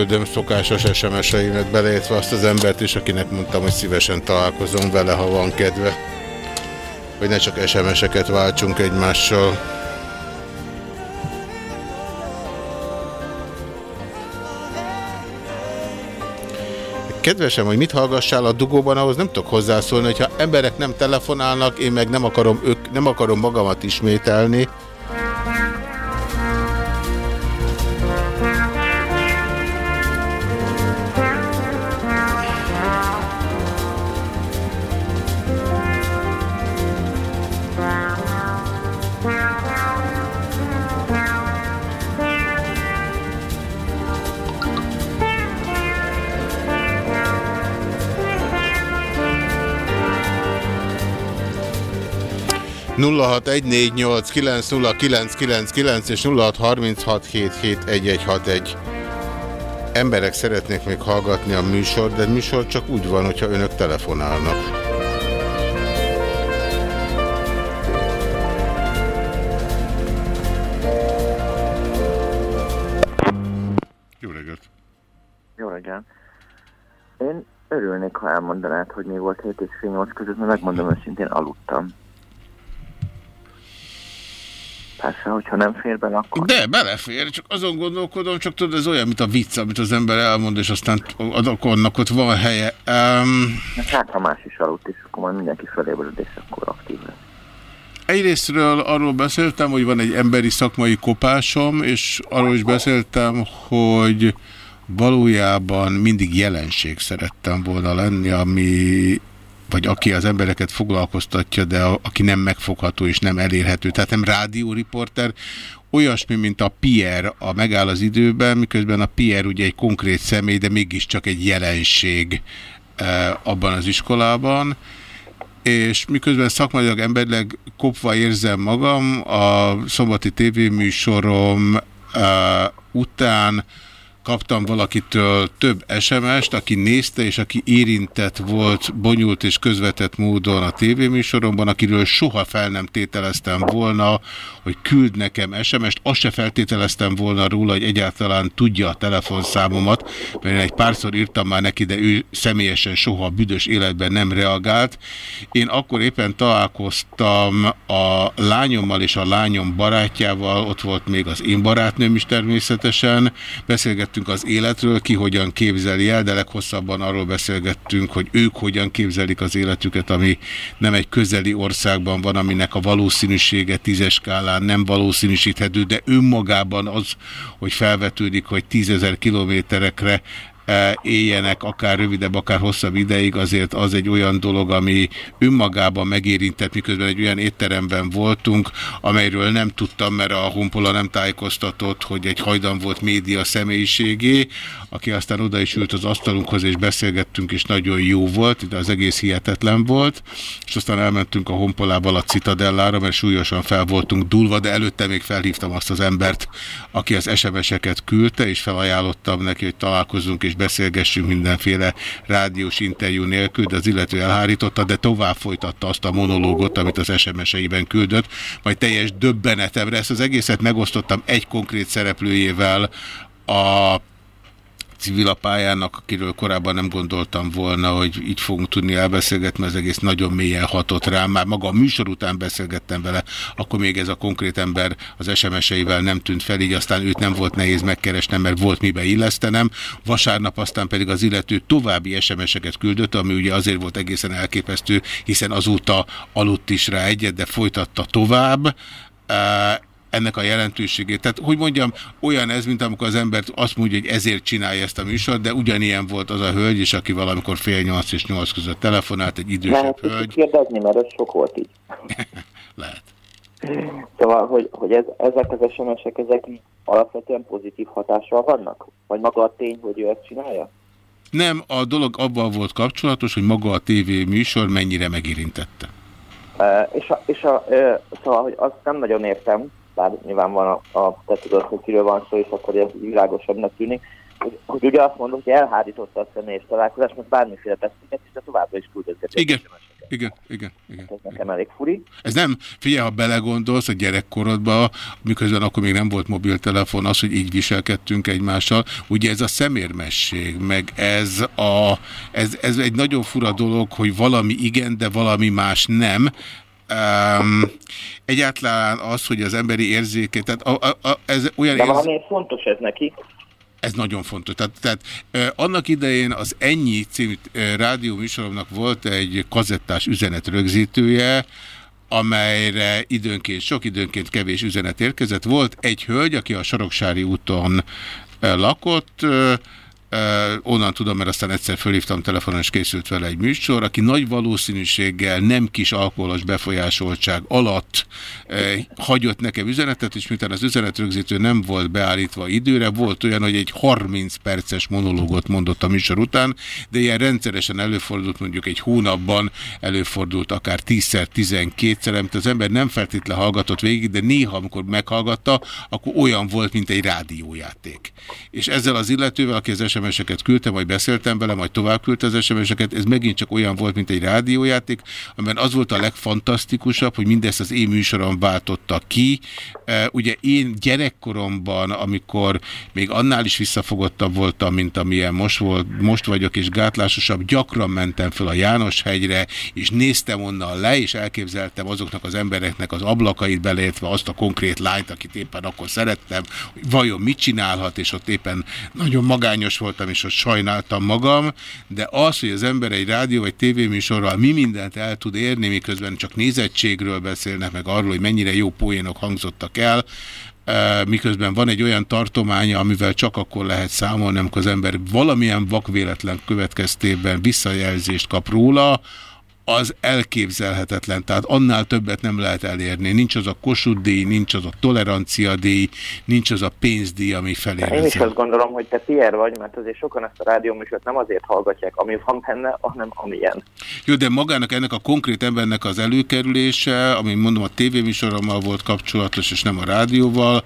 Elküldöm szokásos SMS-eimet, beleértve azt az embert is, akinek mondtam, hogy szívesen találkozom vele, ha van kedve. Hogy ne csak SMS-eket váltsunk egymással. Kedvesem, hogy mit hallgassál a dugóban, ahhoz nem tudok hozzászólni, hogyha emberek nem telefonálnak, én meg nem akarom, ők, nem akarom magamat ismételni. 0614890999 és 0636771161. Emberek szeretnék még hallgatni a műsor, de műsor csak úgy van, hogyha önök telefonálnak. Jó reggelt! Jó reggelt! Én örülnék, ha elmondanád, hogy mi volt 7 és 8 között, mert megmondom őszintén, aludtam. Persze, hogyha nem fér bele, akkor... De, belefér, csak azon gondolkodom, csak tudod, ez olyan, mint a vicc, amit az ember elmond, és aztán annak ott van helye. Um... Hát, ha más is aludt, és akkor majd mindenki felébred, és akkor aktív lesz. Egyrésztről arról beszéltem, hogy van egy emberi szakmai kopásom, és arról is beszéltem, hogy valójában mindig jelenség szerettem volna lenni, ami vagy aki az embereket foglalkoztatja, de a, aki nem megfogható és nem elérhető. Tehát nem rádióriporter, olyasmi, mint a Pierre a megáll az időben, miközben a Pierre ugye egy konkrét személy, de mégiscsak egy jelenség e, abban az iskolában és miközben szakmailag emberleg kopva érzem magam, a szombati tévéműsorom uh, után kaptam valakitől több SMS-t, aki nézte, és aki érintett volt bonyult és közvetett módon a tévéműsoromban, akiről soha fel nem tételeztem volna, hogy küld nekem SMS-t, azt se feltételeztem volna róla, hogy egyáltalán tudja a telefonszámomat, mert én egy párszor írtam már neki, de ő személyesen soha a büdös életben nem reagált. Én akkor éppen találkoztam a lányommal és a lányom barátjával, ott volt még az én barátnőm is természetesen, beszélgettünk beszélgettünk az életről, ki hogyan képzeli el, de leghosszabban arról beszélgettünk, hogy ők hogyan képzelik az életüket, ami nem egy közeli országban van, aminek a valószínűsége tízes skálán nem valószínűsíthető, de önmagában az, hogy felvetődik, hogy tízezer kilométerekre éljenek akár rövidebb, akár hosszabb ideig, azért az egy olyan dolog, ami önmagában megérintett, miközben egy olyan étteremben voltunk, amelyről nem tudtam, mert a Honpola nem tájékoztatott, hogy egy hajdan volt média személyiségé, aki aztán oda is ült az asztalunkhoz, és beszélgettünk, és nagyon jó volt, de az egész hihetetlen volt, és aztán elmentünk a Honpolával a Citadellára, mert súlyosan fel voltunk dulva, de előtte még felhívtam azt az embert, aki az SMS-eket küldte, és felajánlottam neki, hogy találkozunk, és beszélgessünk mindenféle rádiós interjú nélkül, de az illető elhárította, de tovább folytatta azt a monológot, amit az SMS-eiben küldött, majd teljes döbbenetemre. Ezt az egészet megosztottam egy konkrét szereplőjével, a civilapályának, akiről korábban nem gondoltam volna, hogy így fogunk tudni elbeszélgetni, az egész nagyon mélyen hatott rám. Már maga a műsor után beszélgettem vele, akkor még ez a konkrét ember az SMS-eivel nem tűnt fel, így aztán őt nem volt nehéz megkeresnem, mert volt mibe illesztenem. Vasárnap aztán pedig az illető további SMS-eket küldött, ami ugye azért volt egészen elképesztő, hiszen azóta aludt is rá egyet, de folytatta tovább ennek a jelentőségét. Tehát, hogy mondjam, olyan ez, mint amikor az ember azt mondja, hogy ezért csinálja ezt a műsort, de ugyanilyen volt az a hölgy is, aki valamikor fél nyolc és nyolc között telefonált, egy idősebb Lehet hölgy. kérdezni, mert ez sok volt így. Lehet. Szóval, hogy, hogy ez, ezek az SMS-ek, ezek alapvetően pozitív hatással vannak? Vagy maga a tény, hogy ő ezt csinálja? Nem, a dolog abban volt kapcsolatos, hogy maga a TV műsor mennyire megérintette. Uh, és a, és a, uh, szóval, hogy azt nem nagyon értem, bár nyilván van a, a te tudod, hogy kiről van szó, és akkor ez világosabbnak tűnik, hogy, hogy ugye azt mondom, hogy elhárította a személyes találkozást, mert bármiféle beszélgetés, de továbbra is küldözgeti. Igen, igen, igen, igen. Ez nekem elég furi. Ez nem, figyelj, ha belegondolsz a gyerekkorodba, miközben akkor még nem volt mobiltelefon, az, hogy így viselkedtünk egymással, ugye ez a szemérmesség, meg ez, a, ez, ez egy nagyon fura dolog, hogy valami igen, de valami más nem. Um, egyáltalán az, hogy az emberi érzéke, tehát a, a, a, ez olyan De érz... valami fontos ez neki. Ez nagyon fontos. Tehát, tehát eh, annak idején az Ennyi című eh, rádió műsoromnak volt egy kazettás üzenet rögzítője, amelyre időnként sok, időnként kevés üzenet érkezett. Volt egy hölgy, aki a Saroksári úton eh, lakott, eh, onnan tudom, mert aztán egyszer fölhívtam telefonon, és készült vele egy műsor, aki nagy valószínűséggel nem kis alkoholos befolyásoltság alatt uh, hagyott nekem üzenetet, és miután az üzenetrögzítő nem volt beállítva időre, volt olyan, hogy egy 30 perces monológot mondott a műsor után, de ilyen rendszeresen előfordult, mondjuk egy hónapban előfordult akár 10-szer, 12-szer, amit az ember nem feltétlenül hallgatott végig, de néha, amikor meghallgatta, akkor olyan volt, mint egy rádiójáték. És ezzel az illetővel, aki az SMS-eket küldte, majd beszéltem vele, majd tovább küldte az SMS-eket, ez megint csak olyan volt, mint egy rádiójáték, amiben az volt a legfantasztikusabb, hogy mindezt az én műsorom váltotta ki. E, ugye én gyerekkoromban, amikor még annál is visszafogottabb voltam, mint amilyen most, volt, most vagyok, és gátlásosabb, gyakran mentem fel a János-hegyre, és néztem onnan le, és elképzeltem azoknak az embereknek az ablakait beleértve azt a konkrét lányt, akit éppen akkor szerettem, hogy vajon mit csinálhat, és ott éppen nagyon magányos voltam, és ott sajnáltam magam, de az, hogy az ember egy rádió vagy tévéműsorral mi mindent el tud érni, miközben csak nézettségről beszélnek, meg arról, hogy mennyire jó poénok hangzottak el, e, miközben van egy olyan tartománya, amivel csak akkor lehet számolni, amikor az ember valamilyen vakvéletlen következtében visszajelzést kap róla, az elképzelhetetlen, tehát annál többet nem lehet elérni. Nincs az a Kossuth díj, nincs az a tolerancia díj, nincs az a pénzdíj, ami felé Én is azt gondolom, hogy te Pierre vagy, mert azért sokan ezt a rádióműsort nem azért hallgatják, ami van benne, hanem amilyen. Jó, de magának ennek a konkrét embernek az előkerülése, ami mondom a tévéműsorommal volt kapcsolatos, és nem a rádióval,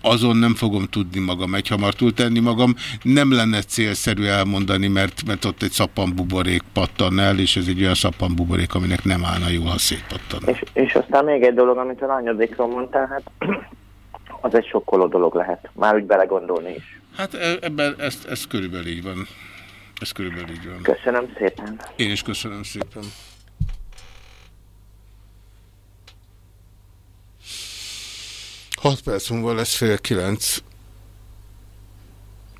azon nem fogom tudni magam egyhamartul tenni magam. Nem lenne célszerű elmondani, mert, mert ott egy szappanbuborék pattan el, és ez egy olyan szappanbuborék, aminek nem állna jól, ha szétpattan. És, és aztán még egy dolog, amit a lányodékról mondtál, hát az egy sokkoló dolog lehet. Már úgy belegondolni is. Hát e- ebben ez, ez körülbelül így van. Ez körülbelül így van. Köszönöm szépen. Én is köszönöm szépen. Hat perc múlva lesz fél kilenc.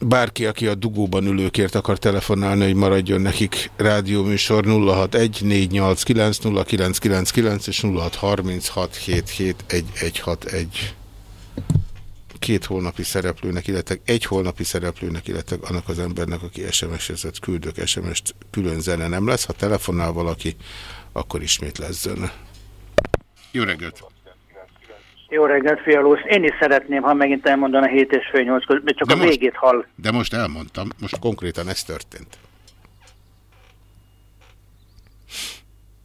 Bárki, aki a dugóban ülőkért akar telefonálni, hogy maradjon nekik rádióműsor 061 489 0999 és 0636771161. Két holnapi szereplőnek, illetve egy holnapi szereplőnek, illetve annak az embernek, aki SMS-ezett, küldök SMS-t, külön zene nem lesz. Ha telefonál valaki, akkor ismét lesz zene. Jó reggelt! Jó reggelt, Fialós. Én is szeretném, ha megint elmondaná 7 és fél 8 között, csak De a most- végét hall. De most elmondtam, most konkrétan ez történt.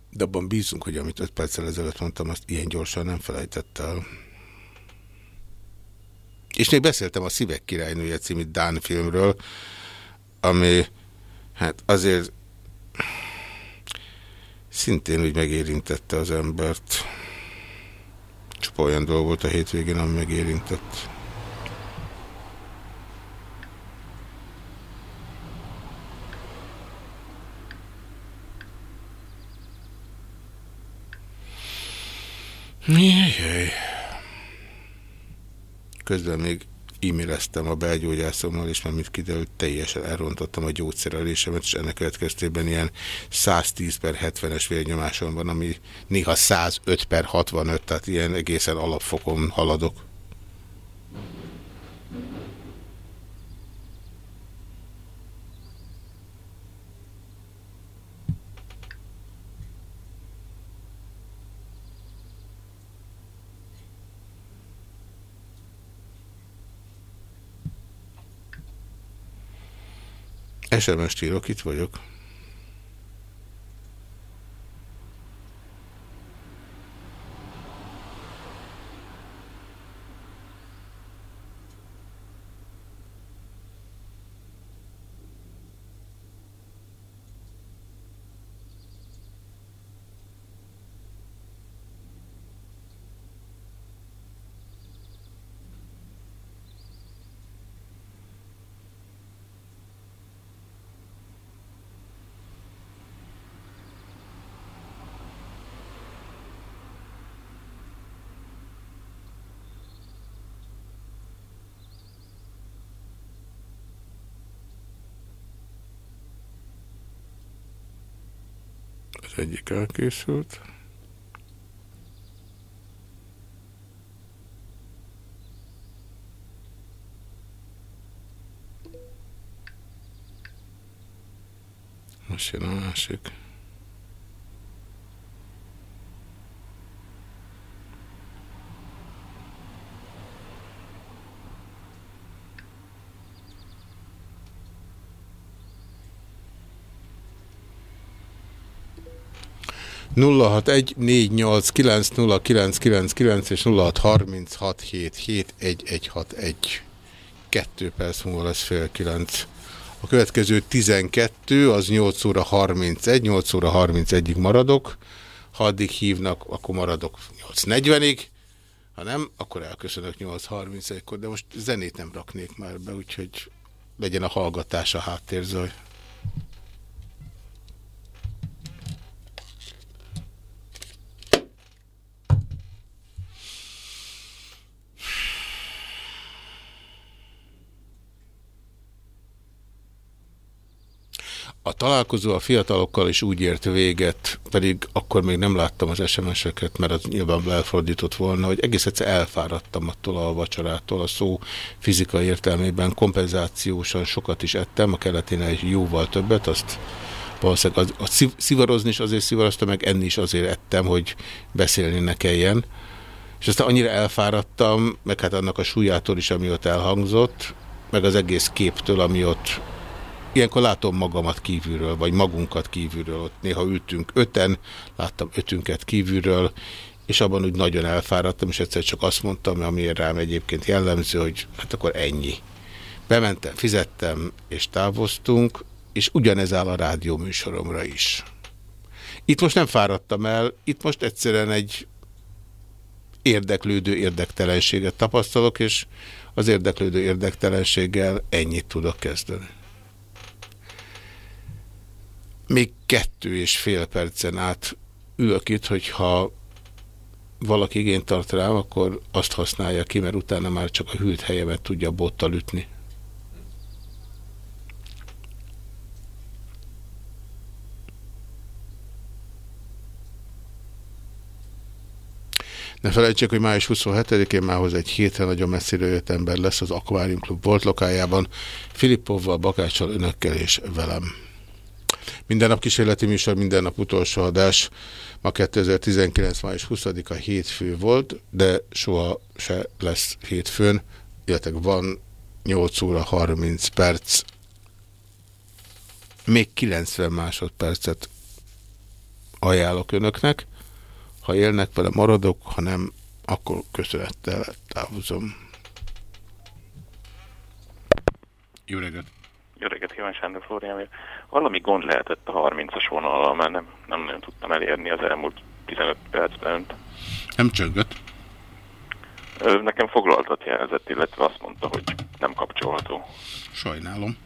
De abban bízunk, hogy amit öt perccel ezelőtt mondtam, azt ilyen gyorsan nem felejtett el. És még beszéltem a Szívek királynője című Dán filmről, ami hát azért szintén úgy megérintette az embert. Csupa olyan dolog volt a hétvégén, ami megérintett. Jaj. Közben még e-maileztem a belgyógyászommal, és már mint kiderült, teljesen elrontottam a gyógyszerelésemet, és ennek következtében ilyen 110 per 70-es vérnyomásom van, ami néha 105 per 65, tehát ilyen egészen alapfokon haladok. SMS-t írok, itt vagyok. Egyik elkészült. Most jön a másik. 0614890999 és 0636771161. Kettő perc múlva lesz fél kilenc. A következő 12, az 8 óra 31, 8 óra 31-ig maradok. Ha addig hívnak, akkor maradok 8.40-ig. Ha nem, akkor elköszönök 8.31-kor, de most zenét nem raknék már be, úgyhogy legyen a hallgatás a háttérzaj. A találkozó a fiatalokkal is úgy ért véget, pedig akkor még nem láttam az SMS-eket, mert az nyilván elfordított volna, hogy egész egyszer elfáradtam attól a vacsorától, a szó fizikai értelmében kompenzációsan sokat is ettem, a keleténél egy jóval többet, azt valószínűleg az, a szivarozni is azért szivaroztam, meg enni is azért ettem, hogy beszélni ne kelljen. És aztán annyira elfáradtam, meg hát annak a súlyától is, ami ott elhangzott, meg az egész képtől, ami ott ilyenkor látom magamat kívülről, vagy magunkat kívülről. Ott néha ültünk öten, láttam ötünket kívülről, és abban úgy nagyon elfáradtam, és egyszer csak azt mondtam, ami rám egyébként jellemző, hogy hát akkor ennyi. Bementem, fizettem, és távoztunk, és ugyanez áll a rádió műsoromra is. Itt most nem fáradtam el, itt most egyszerűen egy érdeklődő érdektelenséget tapasztalok, és az érdeklődő érdektelenséggel ennyit tudok kezdeni még kettő és fél percen át ülök itt, hogyha valaki igényt tart rám, akkor azt használja ki, mert utána már csak a hűlt helyemet tudja bottal ütni. Ne felejtsék, hogy május 27-én mához egy héten nagyon messziről jött ember lesz az Aquarium Club volt lokájában, Filippovval, Bakáccsal, önökkel és velem. Minden nap kísérleti műsor, minden nap utolsó adás. Ma 2019. május 20-a hétfő volt, de soha se lesz hétfőn, illetve van 8 óra 30 perc, még 90 másodpercet ajánlok önöknek. Ha élnek vele, maradok, ha nem, akkor köszönettel távozom. Jó reggelt! Jó reggelt, Kíván Sándor Flórián valami gond lehetett a 30-as vonallal, mert nem, nem nagyon tudtam elérni az elmúlt 15 percben. Nem csöngött? Nekem foglaltat jelzett, illetve azt mondta, hogy nem kapcsolható. Sajnálom.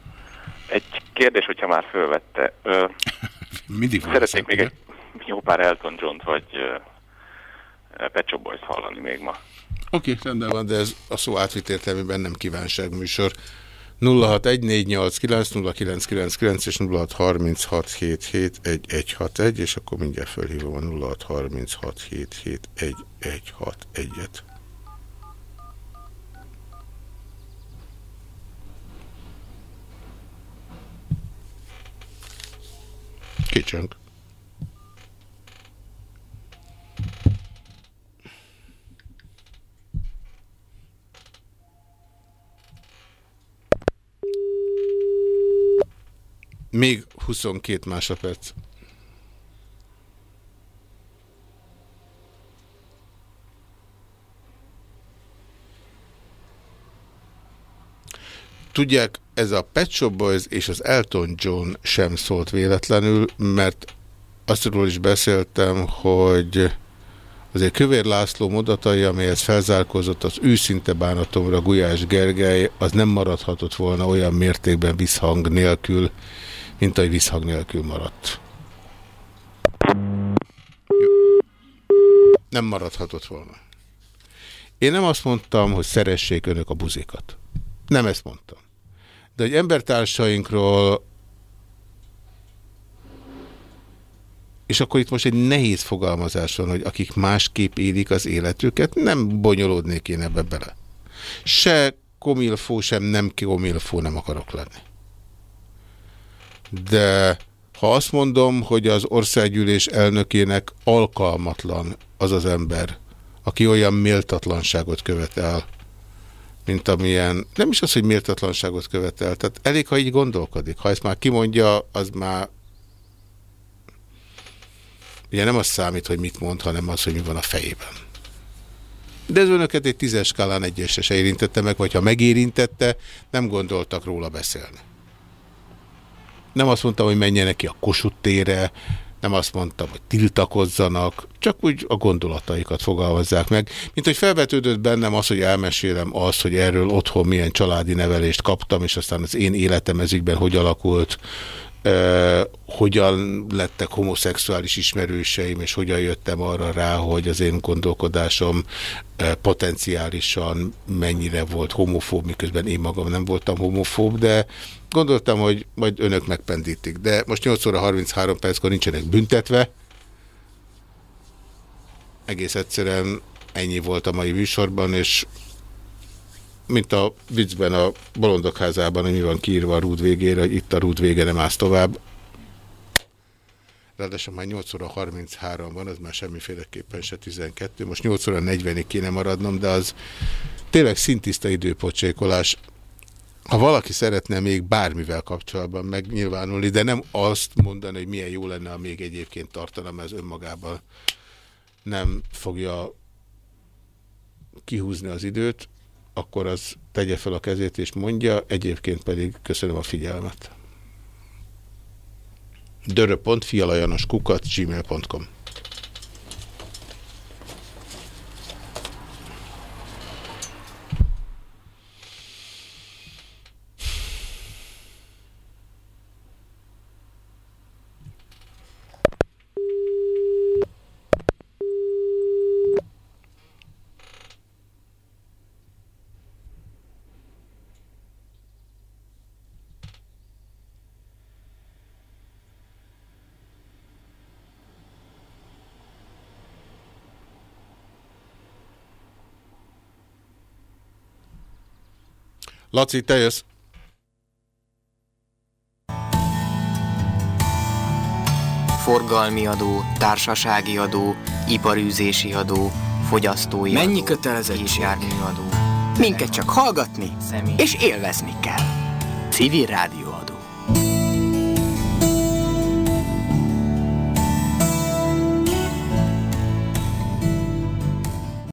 Egy kérdés, hogyha már fölvette. Mindig Szeretnék még egy jó pár Elton John-t, vagy Pet Shop Boys hallani még ma. Oké, okay, rendben van, de ez a szó átvitt értelmében nem kívánságműsor. 0614890999 és 0636771161, és akkor mindjárt felhívom a 0636771161-et. Kicsönk. Még 22 másodperc. Tudják, ez a Pet Shop Boys és az Elton John sem szólt véletlenül, mert aztról is beszéltem, hogy azért Kövér László modatai, amelyhez felzárkózott az őszinte bánatomra Gulyás Gergely, az nem maradhatott volna olyan mértékben visszhang nélkül, mint ahogy visszhang nélkül maradt. Nem maradhatott volna. Én nem azt mondtam, hogy szeressék önök a buzikat. Nem ezt mondtam. De hogy embertársainkról és akkor itt most egy nehéz fogalmazás van, hogy akik másképp élik az életüket, nem bonyolódnék én ebbe bele. Se komilfó, sem nem komilfó nem akarok lenni. De ha azt mondom, hogy az országgyűlés elnökének alkalmatlan az az ember, aki olyan méltatlanságot követel, mint amilyen, nem is az, hogy méltatlanságot követel, tehát elég, ha így gondolkodik. Ha ezt már kimondja, az már ugye nem az számít, hogy mit mond, hanem az, hogy mi van a fejében. De ez önöket egy tízes skálán egyesre se érintette meg, vagy ha megérintette, nem gondoltak róla beszélni. Nem azt mondtam, hogy menjenek ki a Kossuth tére, nem azt mondtam, hogy tiltakozzanak, csak úgy a gondolataikat fogalmazzák meg. Mint hogy felvetődött bennem az, hogy elmesélem azt, hogy erről otthon milyen családi nevelést kaptam, és aztán az én életem ezükben hogy alakult, Uh, hogyan lettek homoszexuális ismerőseim, és hogyan jöttem arra rá, hogy az én gondolkodásom uh, potenciálisan mennyire volt homofób, miközben én magam nem voltam homofób, de gondoltam, hogy majd önök megpendítik. De most 8 óra 33 perckor nincsenek büntetve. Egész egyszerűen ennyi volt a mai műsorban, és mint a viccben a bolondok házában, van kiírva a rúd végére, hogy itt a rúd vége nem állsz tovább. Ráadásul már 8 óra 33 van, az már semmiféleképpen se 12. Most 8 óra 40-ig kéne maradnom, de az tényleg szintiszta időpocsékolás. Ha valaki szeretne még bármivel kapcsolatban megnyilvánulni, de nem azt mondani, hogy milyen jó lenne, ha még egyébként tartanám, ez önmagában nem fogja kihúzni az időt, akkor az tegye fel a kezét és mondja, egyébként pedig köszönöm a figyelmet. dörö.fialajanoskukat gmail.com Laci, te jössz. Forgalmi adó, társasági adó, iparűzési adó, fogyasztói Mennyi adó, kötelezettség? járműadó. Minket csak hallgatni és élvezni kell. Civil rádióadó.